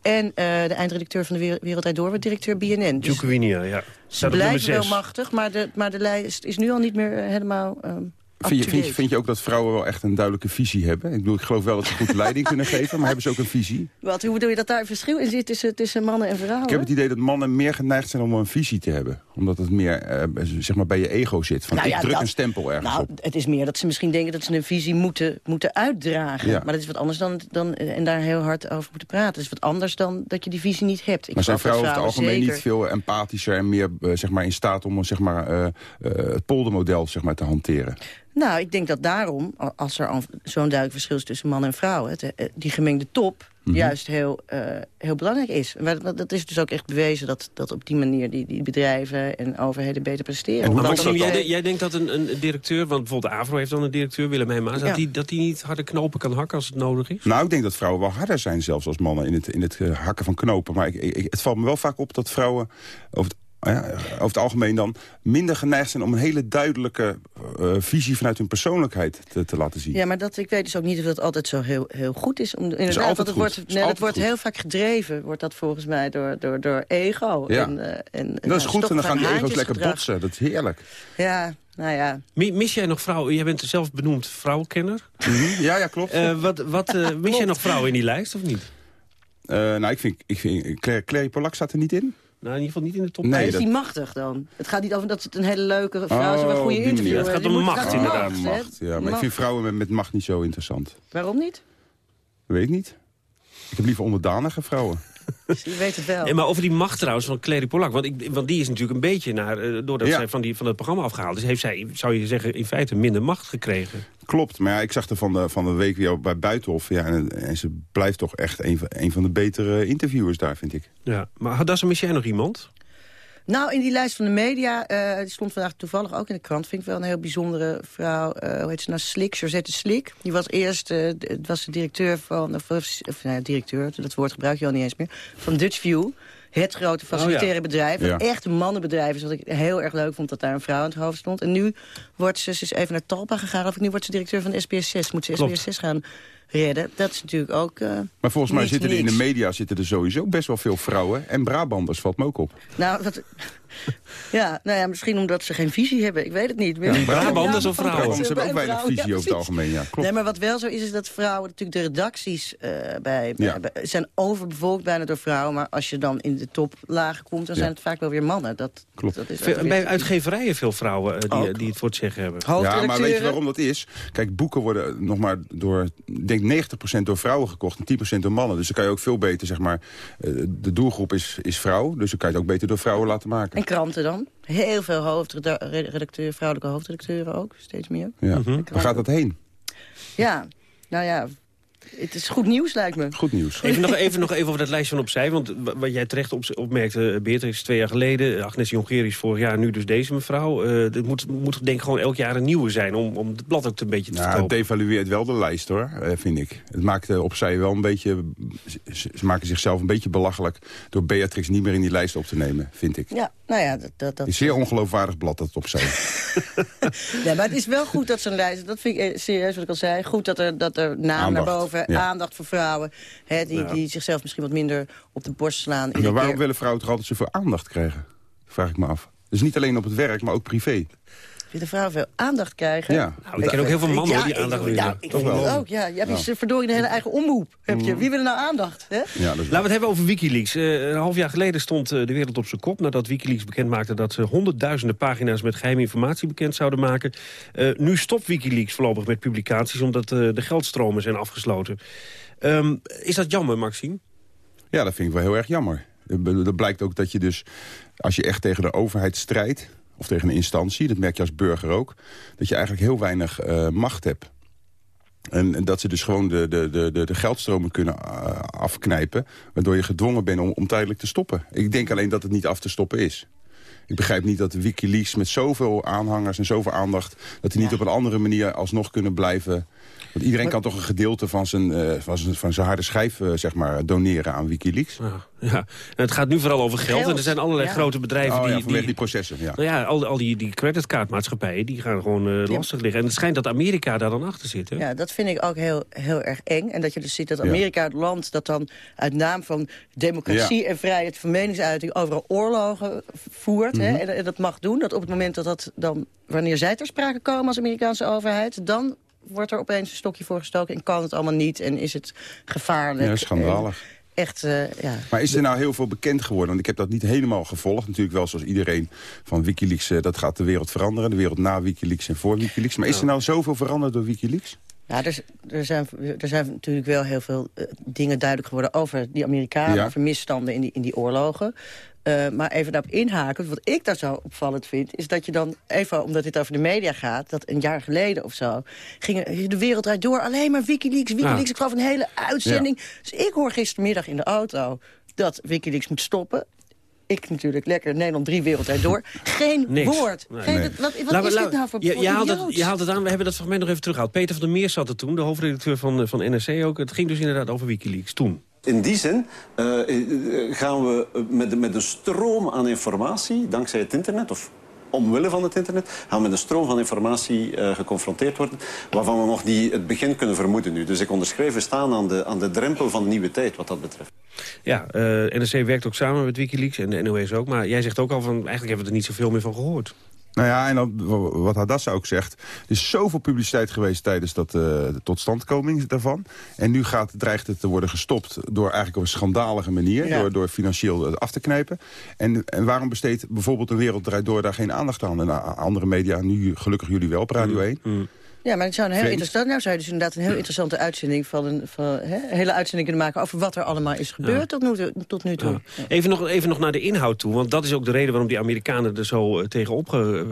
En eh, de eindredacteur van de Wereld- Wereldwijd Door wordt directeur BNN. Dus Jukewinia, ja. ze blijven wel 6. machtig, maar de, maar de lijst is nu al niet meer eh, helemaal ehm Vind je, vind, je, vind je ook dat vrouwen wel echt een duidelijke visie hebben? Ik bedoel, ik geloof wel dat ze goed leiding kunnen geven, maar hebben ze ook een visie? Wat, hoe bedoel je dat daar een verschil in zit tussen, tussen mannen en vrouwen? Ik heb het idee dat mannen meer geneigd zijn om een visie te hebben. Omdat het meer eh, zeg maar bij je ego zit. Van Nou ik druk dat- een stempel ergens nou, op. het is meer dat ze misschien denken dat ze een visie moeten, moeten uitdragen. Ja. Maar dat is wat anders dan, dan en daar heel hard over moeten praten. Dat is wat anders dan dat je die visie niet hebt. Ik maar zijn vrouwen over het algemeen zeker- niet veel empathischer en meer eh, zeg maar, in staat om zeg maar, eh, eh, het poldermodel zeg maar, te hanteren? Nou, ik denk dat daarom, als er zo'n duidelijk verschil is tussen man en vrouw... Het, eh, die gemengde top Mhm. juist heel, eh, heel belangrijk is. Maar dat- is dus ook echt bewezen dat, dat op die manier die, die bedrijven en overheden beter presteren. Maar Maxime, jij, jij denkt dat een, een directeur, want bijvoorbeeld de AVRO heeft dan een directeur, Willem Heijmaas, Ja. dat die, dat die niet harde knopen kan hakken als het nodig is? Nou, ik denk dat vrouwen wel harder zijn zelfs als mannen in het, in het eh, hakken van knopen. Maar ik, ik- het valt me wel vaak op dat vrouwen over het, over het algemeen dan minder geneigd zijn om een hele duidelijke eh, visie vanuit hun persoonlijkheid te, te laten zien. Ja, maar dat, ik weet dus ook niet of dat altijd zo heel, heel goed is. Om, inderdaad, altijd want het goed. wordt, nee, dat wordt goed. heel vaak gedreven, wordt dat volgens mij door, door, door ego. Ja. En, eh, en, dat is goed, en dan gaan die ego's lekker botsen. Dat is heerlijk. Ja, nou ja. Mi- Mis jij nog vrouwen? Jij bent zelf benoemd vrouwenkenner. Mhm, Ja, ja, klopt. Eh, wat, wat, eh, mis jij nog vrouwen in die lijst of niet? Eh, nou, ik vind, ik vind Claire, Claire Polak staat er niet in. Nou, in ieder geval niet in de top. Nee, Maar is dat- die machtig dan? Het gaat niet over dat het een hele leuke vrouw is... Oh, een goede interview. Het gaat om moet- macht, gaat inderdaad. macht, hè? macht, ja, maar ik vind vrouwen met, met macht niet zo interessant. Waarom niet? Weet ik niet. Ik heb liever onderdanige vrouwen. Je weet het wel. Nee, maar over die macht trouwens van Clary Polak. Want, ik, want die is natuurlijk een beetje naar, eh, doordat Ja. zij van, die, van het programma afgehaald is... heeft zij, zou je zeggen, in feite minder macht gekregen. Klopt, maar ja, ik zag er van de, van de week weer bij Buitenhof. Ja, en, en ze blijft toch echt een, van- een van de betere interviewers daar, vind ik. Ja. Maar Hadassa, mis jij nog iemand? Nou, in die lijst van de media, eh, die stond vandaag toevallig ook in de krant... vind ik wel een heel bijzondere vrouw, eh, hoe heet ze nou, Slik, Josette Slik. Die was eerst, eh, was de directeur van, of, of, nou directeur, dat woord gebruik je al niet eens meer... van Dutch View. het grote facilitaire Oh, ja. bedrijf. Ja. echt mannenbedrijf is. Wat ik heel erg leuk vond dat daar een vrouw aan het hoofd stond. En nu wordt ze, ze is even naar Talpa gegaan. Of nu wordt ze directeur van SBS6. Moet ze Klopt. SBS6 gaan redden. Dat is natuurlijk ook eh, Maar volgens mij zitten er in de media zitten er sowieso best wel veel vrouwen. En Brabanders valt me ook op. Nou, dat, ja, nou ja, misschien omdat ze geen visie hebben. Ik weet het niet. Ja, Brabanders of vrouwen? Brabanders Ze hebben ook weinig visie ja, over het algemeen, ja, klopt. Nee, maar wat wel zo is, is dat vrouwen natuurlijk de redacties eh, bij, Ja. bij- zijn overbevolkt bijna door vrouwen. Maar als je dan in de toplagen komt, dan Ja. zijn het vaak wel weer mannen. Dat, Klopt. Dat is Veel- bij uitgeverijen veel vrouwen eh, die, die het voor het zeggen hebben. Ja, maar weet je waarom dat is? Kijk, boeken worden nog maar door, denk 90% door vrouwen gekocht en 10% door mannen. Dus dan kan je ook veel beter, zeg maar, eh, de doelgroep is, is vrouw. Dus dan kan je het ook beter door vrouwen laten maken. En kranten dan? Heel veel hoofdredacteuren, vrouwelijke hoofdredacteuren ook, steeds meer. Ja. Waar gaat dat heen? Ja, nou ja, het is goed nieuws lijkt me. Goed nieuws. Even nog, even nog even over dat lijstje van opzij. Want wa- wat jij terecht op, opmerkte, Beatrix, twee jaar geleden. Agnes Jongerius vorig jaar, nu dus deze mevrouw. Eh het moet, moet denk ik gewoon elk jaar een nieuwe zijn... om, om het blad ook een beetje te Nou, het devalueert wel de lijst, hoor, eh, vind ik. Het maakt eh, opzij wel een beetje... Ze, maken zichzelf een beetje belachelijk... door Beatrix niet meer in die lijst op te nemen, vind ik. Ja, nou ja, dat... dat, dat een zeer ongeloofwaardig blad, dat opzij. Nee, maar het is wel goed dat zo'n lijst... Dat vind ik eh, serieus wat ik al zei. Goed dat er, dat er naam Aandacht, naar boven, ja. aandacht voor vrouwen... Hè, die, Ja. die zichzelf misschien wat minder op de borst slaan. Maar waarom willen vrouwen toch altijd zoveel aandacht krijgen? Vraag ik me af. Dus niet alleen op het werk, maar ook privé. Willen vrouwen veel aandacht krijgen? Ja. Nou, ik ken ook heel veel mannen die aandacht Ja, willen. ik Toch wel. het ook. Ja, je hebt Ja. je verdorie de hele eigen omroep. Heb je. Mm. Wie wil nou aandacht? Hè? Ja, dat is Laten we het hebben over Wikileaks. Eh, een half jaar geleden stond eh, de wereld op zijn kop... nadat Wikileaks bekend maakte dat ze honderdduizenden pagina's... met geheime informatie bekend zouden maken. Eh, nu stopt Wikileaks voorlopig met publicaties... omdat eh, de geldstromen zijn afgesloten. Ehm, is dat jammer, Maxime? Ja, dat vind ik wel heel erg jammer. Dat blijkt ook dat je dus, als je echt tegen de overheid strijdt... of tegen een instantie, dat merk je als burger ook... dat je eigenlijk heel weinig eh, macht hebt. En, en dat ze dus gewoon de, de, de, de, geldstromen kunnen eh, afknijpen... waardoor je gedwongen bent om, om tijdelijk te stoppen. Ik denk alleen dat het niet af te stoppen is. Ik begrijp niet dat Wikileaks met zoveel aanhangers en zoveel aandacht... dat die niet op een andere manier alsnog kunnen blijven... Want iedereen kan toch een gedeelte van zijn, eh, van zijn, van zijn harde schijf eh, zeg maar, doneren aan Wikileaks? Ja, ja. En het gaat nu vooral over geld. En er zijn allerlei ja. grote bedrijven Oh, ja, die... vanwege die die processen, ja. nou ja, al, al die, die creditcardmaatschappijen die gaan gewoon eh, lastig liggen. En het schijnt dat Amerika daar dan achter zit. Hè? Ja, dat vind ik ook heel, heel erg eng. En dat je dus ziet dat Ja. Amerika, het land dat dan uit naam van democratie Ja. en vrijheid van meningsuiting overal oorlogen voert. hè, Mhm. en, en dat mag doen. Dat op het moment dat dat dan, wanneer zij ter sprake komen als Amerikaanse overheid, dan wordt er opeens een stokje voor gestoken en kan het allemaal niet en is het gevaarlijk. Ja, schandalig. Echt, eh, ja. Maar is er nou heel veel bekend geworden? Want ik heb dat niet helemaal gevolgd. Natuurlijk wel zoals iedereen van Wikileaks. eh, dat gaat de wereld veranderen. De wereld na Wikileaks en voor Wikileaks. Maar is er nou zoveel veranderd door Wikileaks? Ja, er, er, zijn, er zijn natuurlijk wel heel veel eh, dingen duidelijk geworden over die Amerikanen, Ja. over misstanden in die, in die oorlogen. Eh, maar even daarop inhaken, wat ik daar zo opvallend vind... is dat je dan, even omdat dit over de media gaat... dat een jaar geleden of zo, ging de wereld uit door... alleen maar Wikileaks, Wikileaks. Ja. Ik geloof een hele uitzending. Dus ik hoor gistermiddag in de auto dat Wikileaks moet stoppen. Ik natuurlijk lekker Nederland drie wereldwijd door. Geen Niks. woord. Nee. Geen, Nee. Wat, wat is dit nou voor, je, je, haalt het, je haalt het aan, we hebben dat fragment nog even teruggehaald. Peter van der Meer zat er toen, de hoofdredacteur van, eh, van NRC ook. Het ging dus inderdaad over Wikileaks toen. In die zin eh, eh, gaan we met, met een stroom aan informatie, dankzij het internet... of omwille van het internet, gaan we met een stroom van informatie eh, geconfronteerd worden... waarvan we nog niet het begin kunnen vermoeden nu. Dus ik onderschrijf, we staan aan de, aan de drempel van de nieuwe tijd wat dat betreft. Ja, eh, NRC werkt ook samen met Wikileaks en de NOS ook. Maar jij zegt ook al van, eigenlijk hebben we er niet zoveel meer van gehoord. Nou ja, en dan, wat Hadassa ook zegt... er is zoveel publiciteit geweest tijdens dat, eh, de totstandkoming daarvan. En nu gaat, dreigt het te worden gestopt door eigenlijk op een schandalige manier... Ja. Door, door financieel af te knijpen. En, en waarom besteedt bijvoorbeeld een Wereld Draait Door daar geen aandacht aan? En a- andere media, nu gelukkig jullie wel op Radio 1... Ja, maar het zou een heel interessant, nou zou je dus inderdaad een heel interessante uitzending van een, van, hè, een hele uitzending kunnen maken over wat er allemaal is gebeurd tot, nu, toe- tot nu toe. Ja. Even, nog, even nog naar de inhoud toe. Want dat is ook de reden waarom die Amerikanen er zo eh, tegen, eh, eh,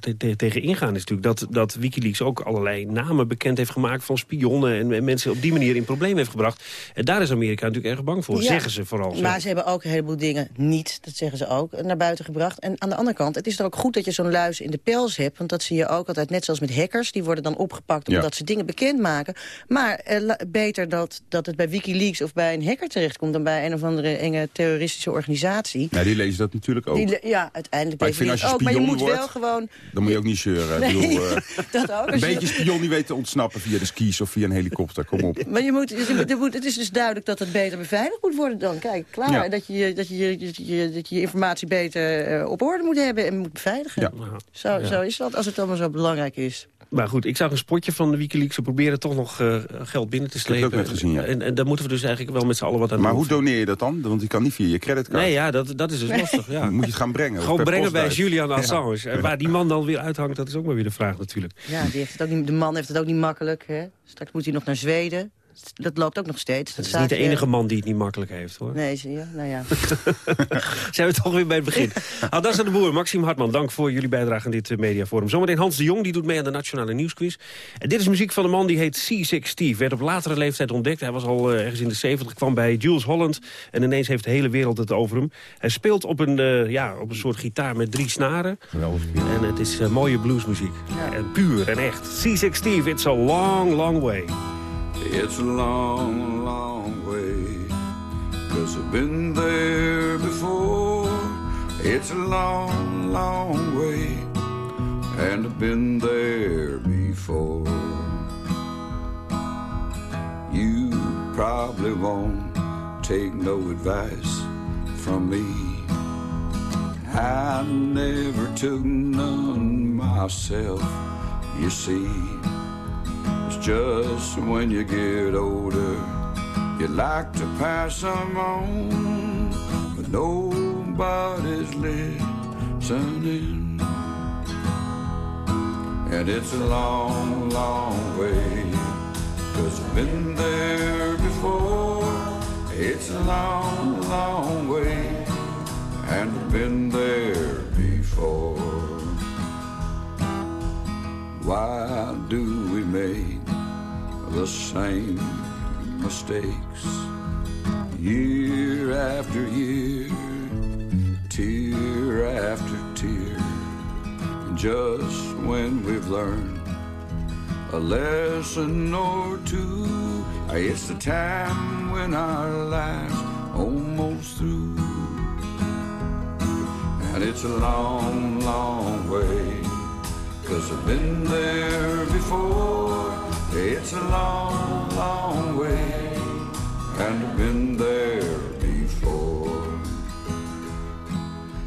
te- te- tegen ingaan. Is natuurlijk dat, dat Wikileaks ook allerlei namen bekend heeft gemaakt van spionnen. En, en mensen op die manier in problemen heeft gebracht. En daar is Amerika natuurlijk erg bang voor. Ja, Zeggen ze vooral. zo. Maar ze hebben ook een heleboel dingen niet, dat zeggen ze ook, naar buiten gebracht. En aan de andere kant, het is er ook goed dat je zo'n luis in de pels hebt. Want dat zie je ook altijd, net zoals met hackers. Die worden dan opgepakt... omdat Ja. ze dingen bekendmaken. Maar eh, beter dat, dat het bij Wikileaks of bij een hacker terechtkomt... dan bij een of andere enge terroristische organisatie. Nou, die lezen dat natuurlijk ook. Die ja, uiteindelijk Maar ik vind als je ook. Maar je spion moet wel gewoon... Dan moet je ook niet zeuren. Nee, bedoel, eh, dat ook. een beetje spion die weet te ontsnappen via de skis of via een helikopter. Kom op. Maar je moet, je moet- je moet- het is dus duidelijk dat het beter beveiligd moet worden dan. Kijk, klaar. Ja. Dat, je, dat, je, dat, je, dat je je informatie beter eh, op orde moet hebben en moet beveiligen. Ja. Zo, Ja. zo is dat, als het allemaal zo belangrijk is. Maar goed, ik zag een spotje van Wikileaks. Ze proberen toch nog eh, geld binnen te heb het slepen. ook net gezien, ja. en, en daar moeten we dus eigenlijk wel met z'n allen wat aan Maar doen. hoe doneer je dat dan? Want die kan niet via je creditcard. Nee, ja, dat, dat is dus lastig. Ja. Moet je het gaan brengen? Gewoon brengen bij? Julian Ja. Assange. En waar die man dan weer uithangt, dat is ook maar weer de vraag natuurlijk. Ja, die heeft het ook niet, de man heeft het ook niet makkelijk. Hè? Straks moet hij nog naar Zweden. Dat loopt ook nog steeds. Het is niet de enige man die het niet makkelijk heeft, hoor. Nee, zie je? Nou ja. Zijn we toch weer bij het begin. Adassa de Boer, Maxime Hartman, dank voor jullie bijdrage aan dit eh, mediaforum. Zometeen Hans de Jong, die doet mee aan de Nationale Nieuwsquiz. En dit is muziek van een man die heet C6 Steve. Werd op latere leeftijd ontdekt. Hij was al eh, ergens in de 70, kwam bij Jules Holland. En ineens heeft de hele wereld het over hem. Hij speelt op een, eh, ja, op een soort gitaar met drie snaren. En het is mooie bluesmuziek. En puur en echt. C6 Steve, it's a long, long way. It's a long, long way, cause I've been there before. It's a long, long way, and I've been there before. You probably won't take no advice from me. I never took none myself, you see. It's just when you get older, you like to pass them on, but nobody's listening. And it's a long, long way, cause I've been there before. It's a long, long way, and I've been there before. Why do we make the same mistakes year after year, tear after tear? Just when we've learned a lesson or two, it's the time when our life's almost through. And it's a long, long way. Cause I've been there before. It's a long, long way. And I've been there before.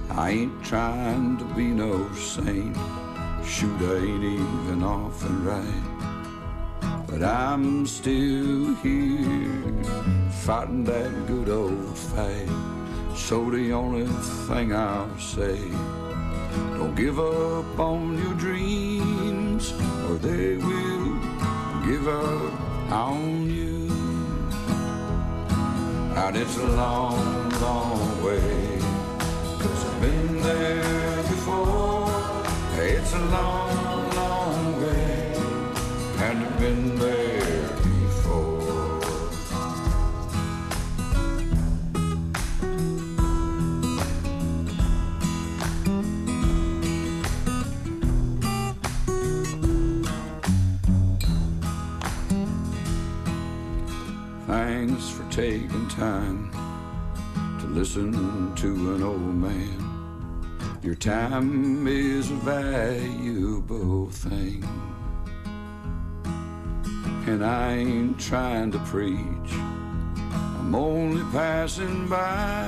I ain't trying to be no saint. Shoot, I ain't even off often right. But I'm still here, fighting that good old fight. So the only thing I'll say. Don't give up on your dreams, or they will give up on you. And it's a long, long way, cause I've been there before. It's a long, long way, and I've been there Thanks for taking time to listen to an old man. Your time is a valuable thing. And I ain't trying to preach, I'm only passing by.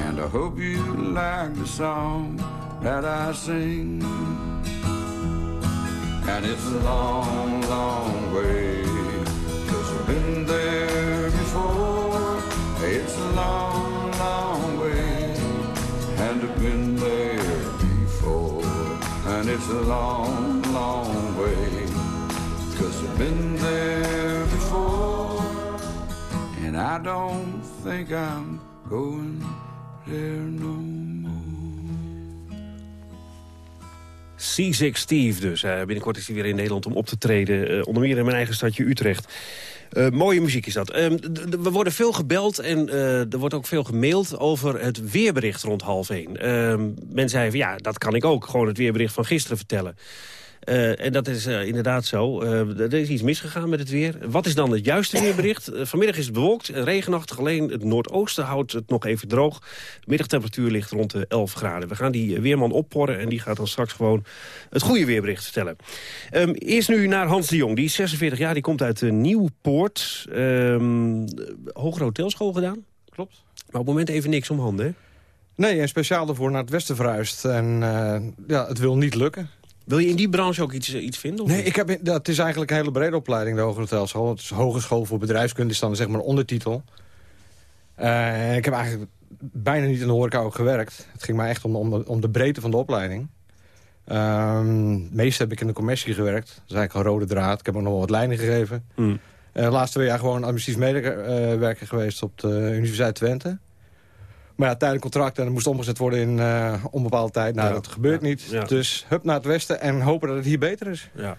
And I hope you like the song that I sing. And it's a long, long way. It's a long, long way. I've been there before. And it's a long, long way. Cause I've been there before. And I don't think I'm going there no more. C6 Steve dus. Eh, binnenkort is hij weer in Nederland om op te treden. eh, onder meer in mijn eigen stadje Utrecht. Eh, mooie muziek is dat. Ehm, we worden veel gebeld en eh, er wordt ook veel gemaild over het weerbericht rond half één. Ehm, men zei van ja, dat kan ik ook. Gewoon het weerbericht van gisteren vertellen. Eh, en dat is eh, inderdaad zo. Eh, er is iets misgegaan met het weer. Wat is dan het juiste weerbericht? Vanmiddag is het bewolkt en regenachtig. Alleen het noordoosten houdt het nog even droog. Middagtemperatuur ligt rond de 11 graden. We gaan die weerman opporren en die gaat dan straks gewoon het goede weerbericht vertellen. Um, eerst nu naar Hans de Jong. Die is 46 jaar, die komt uit Nieuwpoort. Um, hogere hotelschool gedaan. Klopt. Maar op het moment even niks om handen, hè? Nee, en speciaal ervoor naar het westen verhuisd. En ja, het wil niet lukken. Wil je in die branche ook iets, iets vinden? nee, ik heb, dat is eigenlijk een hele brede opleiding, de Hogere Hotelschool. Het is Hogeschool voor Bedrijfskunde, is dan zeg maar een ondertitel. Uh, ik heb eigenlijk bijna niet in de horeca ook gewerkt. Het ging mij echt om, om, de, om de breedte van de opleiding. Um, het meeste heb ik in de commercie gewerkt. Dat is eigenlijk een rode draad. Ik heb ook nog wel wat lijnen gegeven. Mm. Uh, de laatste twee jaar gewoon administratief medewerker uh, geweest op de Universiteit Twente. Maar ja, tijdelijk contract en het moest omgezet worden in uh, onbepaalde tijd. Nou, ja. dat gebeurt niet. Dus hup naar het westen en hopen dat het hier beter is. Ja.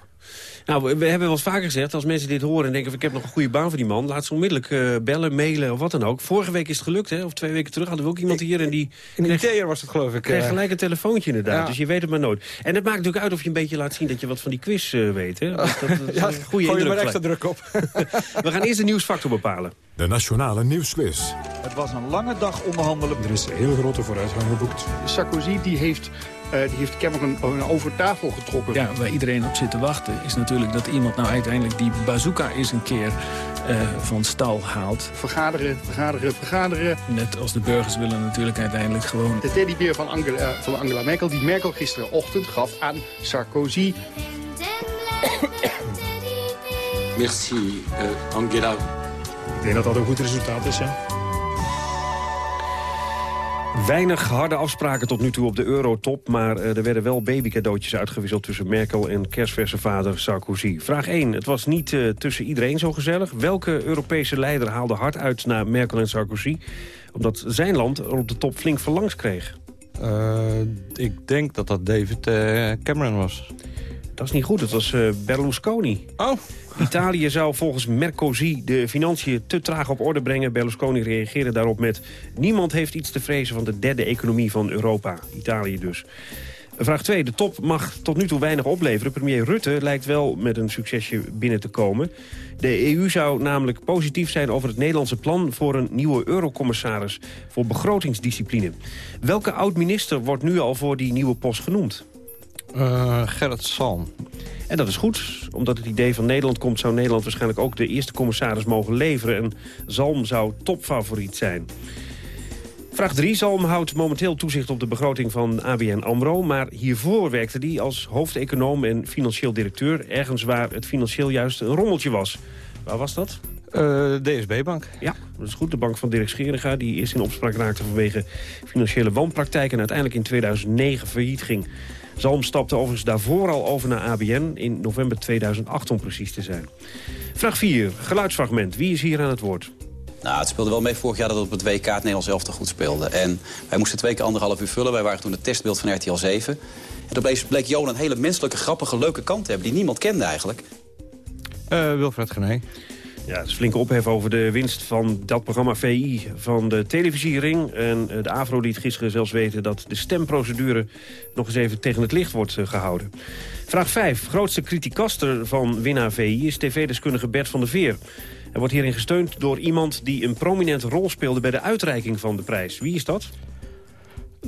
Nou, we, hebben wel eens vaker gezegd, als mensen dit horen en denken... ik heb nog een goede baan voor die man, laat ze onmiddellijk uh, bellen, mailen of wat dan ook. Vorige week is het gelukt, hè? of twee weken terug hadden we ook iemand hier... en die in kreeg, was het, geloof ik. kreeg gelijk een telefoontje inderdaad, dus je weet het maar nooit. En het maakt natuurlijk uit of je een beetje laat zien dat je wat van die quiz uh, weet. Hè? Dat, dat, dat ja, goede gooi je maar extra druk op. we gaan eerst de nieuwsfactor bepalen. De Nationale Nieuwsquiz. Het was een lange dag onderhandelen. Er is een hele grote vooruitgang geboekt. Sarkozy die heeft uh, die heeft Cameron een over tafel getrokken. Ja, waar iedereen op zit te wachten is natuurlijk dat iemand nou uiteindelijk die bazooka eens een keer uh, van stal haalt. Vergaderen, vergaderen, vergaderen. Net als de burgers willen natuurlijk uiteindelijk gewoon... De teddybeer van Angela, van Angela Merkel, die Merkel gisterenochtend gaf aan Sarkozy. Merci, uh, Angela. Ik denk dat dat een goed resultaat is, ja. Weinig harde afspraken tot nu toe op de eurotop... maar uh, er werden wel babycadeautjes uitgewisseld tussen Merkel en kerstverse vader Sarkozy. Vraag 1. Het was niet uh, tussen iedereen zo gezellig. Welke Europese leider haalde hard uit naar Merkel en Sarkozy? Omdat zijn land er op de top flink verlangs kreeg. Uh, ik denk dat dat David Cameron was. Dat is niet goed, het was Berlusconi. Oh. Italië zou volgens Mercosi de financiën te traag op orde brengen. Berlusconi reageerde daarop met... niemand heeft iets te vrezen van de derde economie van Europa. Italië dus. Vraag 2. De top mag tot nu toe weinig opleveren. Premier Rutte lijkt wel met een succesje binnen te komen. De EU zou namelijk positief zijn over het Nederlandse plan... voor een nieuwe eurocommissaris voor begrotingsdiscipline. Welke oud-minister wordt nu al voor die nieuwe post genoemd? Uh, Gerrit Salm. En dat is goed. Omdat het idee van Nederland komt... zou Nederland waarschijnlijk ook de eerste commissaris mogen leveren. En Zalm zou topfavoriet zijn. Vraag 3. Zalm houdt momenteel toezicht op de begroting van ABN AMRO. Maar hiervoor werkte hij als hoofdeconoom en financieel directeur... ergens waar het financieel juist een rommeltje was. Waar was dat? Uh, DSB-bank. Ja, dat is goed. De bank van Dirk Scheringa, die eerst in opspraak raakte vanwege financiële wanpraktijk... en uiteindelijk in 2009 failliet ging. Zalm stapte overigens daarvoor al over naar ABN in november 2008 om precies te zijn. Vraag 4, geluidsfragment. Wie is hier aan het woord? Nou, het speelde wel mee vorig jaar dat het op het WK het Nederlands elftal goed speelde. En wij moesten twee keer anderhalf uur vullen. Wij waren toen het testbeeld van RTL 7. En opeens bleek Johan een hele menselijke, grappige, leuke kant te hebben... die niemand kende eigenlijk. Uh, Wilfred Gené. Ja, het is flinke ophef over de winst van dat programma VI van de televisiering. En de AVRO liet gisteren zelfs weten dat de stemprocedure nog eens even tegen het licht wordt gehouden. Vraag 5. Grootste criticaster van winnaar VI is tv-deskundige Bert van der Veer. Hij wordt hierin gesteund door iemand die een prominente rol speelde bij de uitreiking van de prijs. Wie is dat?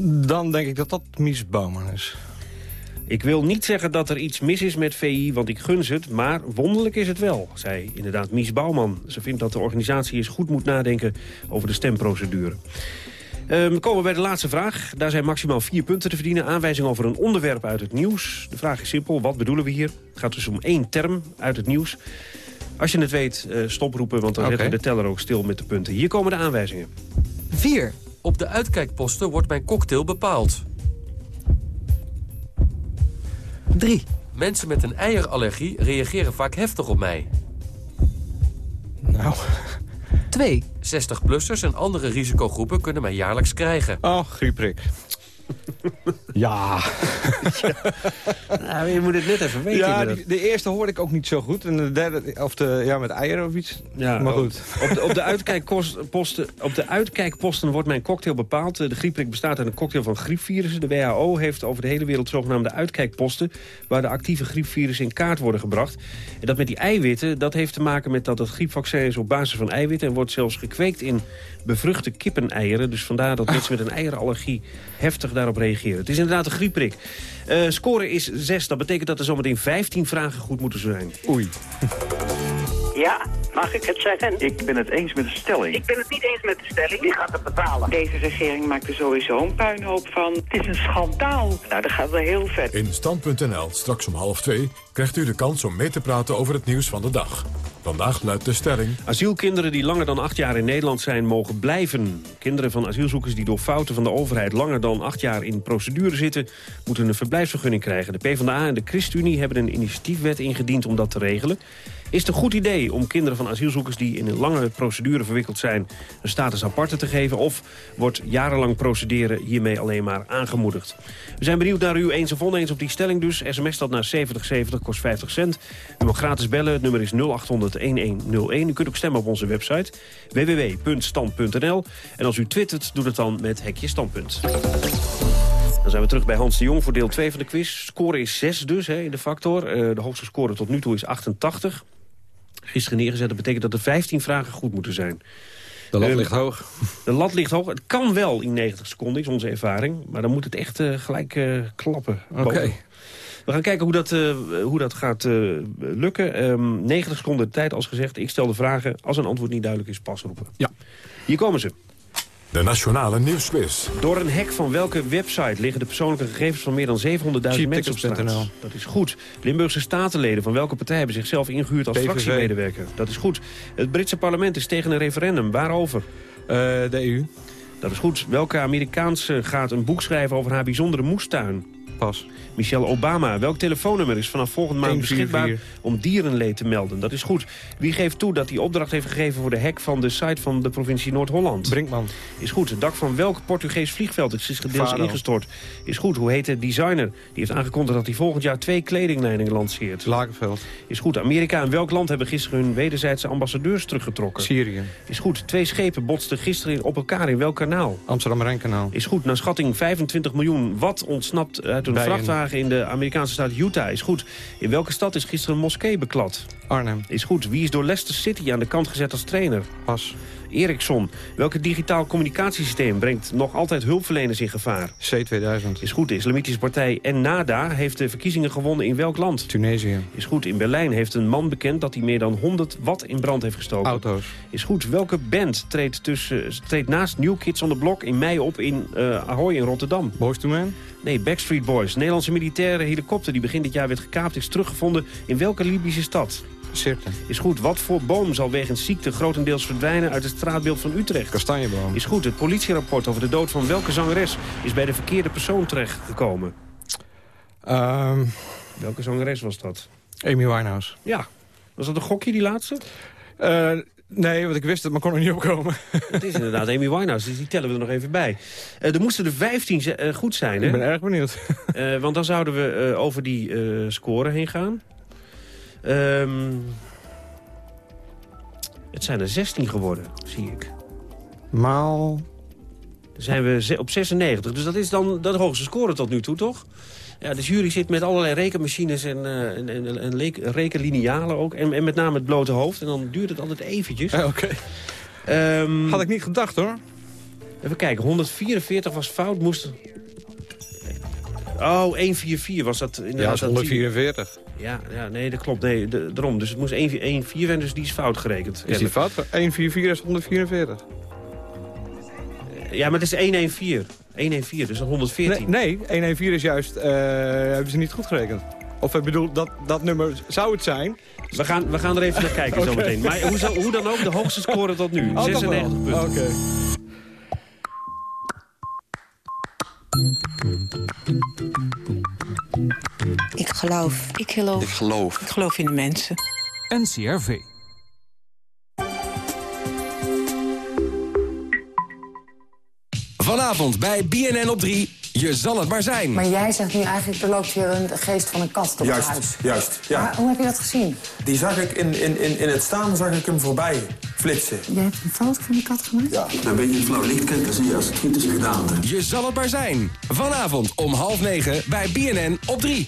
Dan denk ik dat dat Mies Bouwman is. Ik wil niet zeggen dat er iets mis is met VI, want ik gun ze het, maar wonderlijk is het wel, zei inderdaad Mies Bouwman. Ze vindt dat de organisatie eens goed moet nadenken over de stemprocedure. Um, we komen bij de laatste vraag. Daar zijn maximaal vier punten te verdienen. Aanwijzing over een onderwerp uit het nieuws. De vraag is simpel, wat bedoelen we hier? Het gaat dus om één term uit het nieuws. Als je het weet, uh, stoproepen, want dan okay. zetten we de teller ook stil met de punten. Hier komen de aanwijzingen. 4. Op de uitkijkposten wordt mijn cocktail bepaald. 3. Mensen met een eierallergie reageren vaak heftig op mij. Nou... 2. 60-plussers en andere risicogroepen kunnen mij jaarlijks krijgen. Oh, grieprik. Ja. Nou, je moet het net even weten. Ja, die- de eerste hoorde ik ook niet zo goed. En de derde, of de, ja, met eieren of iets. Ja, maar goed. Op de, op, de uitkijkposten, op de uitkijkposten wordt mijn cocktail bepaald. De griepprik bestaat uit een cocktail van griepvirussen. De WHO heeft over de hele wereld zogenaamde uitkijkposten... waar de actieve griepvirussen in kaart worden gebracht. En dat met die eiwitten, dat heeft te maken met dat het griepvaccin is op basis van eiwitten... en wordt zelfs gekweekt in bevruchte kippeneieren. Dus vandaar dat mensen met een eierenallergie heftig daarop reageren. Het is inderdaad een griepprik. Eh score is 6, dat betekent dat er zometeen 15 vragen goed moeten zijn. Oei. Ja, mag ik het zeggen? Ik ben het eens met de stelling. Ik ben het niet eens met de stelling. Wie gaat het betalen? Deze regering maakt er sowieso een puinhoop van. Het is een schandaal. Nou, dat gaat wel heel ver. In Stand.nl, straks om half twee, krijgt u de kans om mee te praten over het nieuws van de dag. Vandaag luidt de stelling... Asielkinderen die langer dan acht jaar in Nederland zijn, mogen blijven. Kinderen van asielzoekers die door fouten van de overheid... langer dan acht jaar in procedure zitten... moeten een verblijfsvergunning krijgen. De PvdA en de ChristenUnie hebben een initiatiefwet ingediend om dat te regelen. Is het een goed idee om kinderen van asielzoekers... die in een lange procedure verwikkeld zijn... een status aparte te geven? Of wordt jarenlang procederen hiermee alleen maar aangemoedigd? We zijn benieuwd naar u eens of oneens op die stelling dus. SMS dat naar 7070 kost 50 cent. U mag gratis bellen. Het nummer is 0800-1101. U kunt ook stemmen op onze website www.stand.nl. En als u twittert, doe het dan met hekje standpunt. Dan zijn we terug bij Hans de Jong voor deel 2 van de quiz. Score is 6 dus hè, in de factor. Eh, de hoogste score tot nu toe is 88. Gisteren neergezet, dat betekent dat er 15 vragen goed moeten zijn. De lat Eh, ligt hoog. De lat ligt hoog. Het kan wel in 90 seconden, is onze ervaring. Maar dan moet het echt eh, gelijk eh, klappen. Oké. We gaan kijken hoe dat, eh, hoe dat gaat eh, lukken. Ehm 90 seconden de tijd, als gezegd. Ik stel de vragen. Als een antwoord niet duidelijk is, pas roepen. Ja. Hier komen ze. De Nationale Nieuwsquiz. Door een hack van welke website liggen de persoonlijke gegevens van meer dan 700.000 mensen op straat? Dat is goed. Limburgse statenleden van welke partij hebben zichzelf ingehuurd als PVV. fractiemedewerker? Dat is goed. Het Britse parlement is tegen een referendum. Waarover? de EU. Dat is goed. Welke Amerikaanse gaat een boek schrijven over haar bijzondere moestuin? Pas. Michelle Obama. Welk telefoonnummer is vanaf volgende maand 144? beschikbaar om dierenleed te melden? Dat is goed. Wie geeft toe dat hij opdracht heeft gegeven voor de hack van de site van de provincie Noord-Holland? Brinkman. Is goed. Het dak van welk Portugees vliegveld is gedeels Faro. ingestort? Is goed. Hoe heet de designer? Die heeft aangekondigd dat hij volgend jaar twee kledinglijnen lanceert. Lagerveld. Is goed. Amerika en welk land hebben gisteren hun wederzijdse ambassadeurs teruggetrokken? Syrië. Is goed. Twee schepen botsten gisteren op elkaar in welk kanaal? Amsterdam-Rijnkanaal. Is goed. Naar schatting 25 miljoen watt ontsnapt uit een vrachtwagen in de Amerikaanse staat Utah. Is goed. In welke stad is gisteren een moskee beklad? Arnhem. Is goed. Wie is door Leicester City aan de kant gezet als trainer? Pas. Ericsson. Welke digitaal communicatiesysteem brengt nog altijd hulpverleners in gevaar? C2000. Is goed. De islamitische partij Ennada heeft de verkiezingen gewonnen in welk land? Tunesië. Is goed. In Berlijn heeft een man bekend dat hij meer dan 100 watt in brand heeft gestoken. Auto's. Is goed. Welke band treedt, tussen, treedt naast New Kids on the Block in mei op in eh, Ahoy in Rotterdam? Boys to Man. Nee, Backstreet Boys. Nederlandse militaire helikopter die begin dit jaar werd gekaapt... is teruggevonden in welke Libische stad? Is goed. Wat voor boom zal wegens ziekte grotendeels verdwijnen uit het straatbeeld van Utrecht? Kastanjeboom. Is goed. Het politierapport over de dood van welke zangeres is bij de verkeerde persoon terechtgekomen? Ehm Welke zangeres was dat? Amy Winehouse. Ja. Was dat een gokje, die laatste? Eh, nee, want ik wist het, maar kon er niet opkomen. Het is inderdaad Amy Winehouse, dus die tellen we er nog even bij. Eh, er moesten er 15 ze- eh, goed zijn, hè? Ik ben erg benieuwd. Want dan zouden we over die score heen gaan. Ehm, het zijn er 16 geworden, zie ik. Maal... Dan zijn we op 96, dus dat is dan de hoogste score tot nu toe, toch? Ja, de jury zit met allerlei rekenmachines en, eh, en, en, rekenlinealen ook. En, en met name het blote hoofd. En dan duurt het altijd eventjes. Ja, Oké. Ehm, Had ik niet gedacht, hoor. Even kijken, 144 was fout, moest... Oh, 144 was dat inderdaad. Ja, dat is dat- 144. Ja, ja, nee, dat klopt. Nee, de, daarom. Dus het moest 144 zijn, dus die is fout gerekend. Is die fout? 144 is 144. Ja, maar het is 114. 114, dus dat 114. Nee, nee 114 is juist... eh, hebben ze niet goed gerekend. Of ik bedoel, dat, dat nummer zou het zijn. We gaan, we gaan er even naar kijken Oké. zometeen. Maar hoe, zo- hoe dan ook, de hoogste score tot nu. Oh, dat 96 wel. punten. Oké. Ik geloof. Ik geloof. Ik geloof. Ik geloof in de mensen. NCRV. Vanavond bij BNN op 3. Je zal het maar zijn. Maar jij zegt nu eigenlijk, er loopt hier een geest van een kat door het huis. Juist, juist. Ja. Maar hoe heb je dat gezien? Die zag ik in, in, in, in het staan zag ik hem voorbij flitsen. Jij hebt een foto van die kat gemaakt? Ja. Dan ben je in flauw licht kijken, dan zie je als het goed is gedaan. Je zal het maar zijn. Vanavond om half negen bij BNN op 3.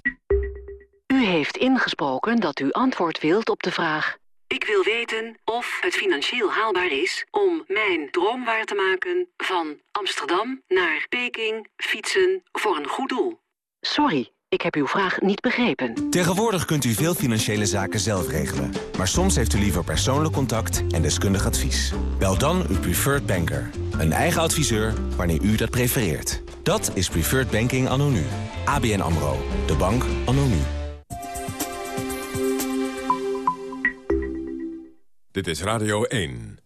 U heeft ingesproken dat u antwoord wilt op de vraag... Ik wil weten of het financieel haalbaar is om mijn droom waar te maken... van Amsterdam naar Peking fietsen voor een goed doel. Sorry, ik heb uw vraag niet begrepen. Tegenwoordig kunt u veel financiële zaken zelf regelen. Maar soms heeft u liever persoonlijk contact en deskundig advies. Bel dan uw preferred banker. Een eigen adviseur wanneer u dat prefereert. Dat is Preferred Banking anno nu. ABN AMRO. De bank anno Dit is Radio 1.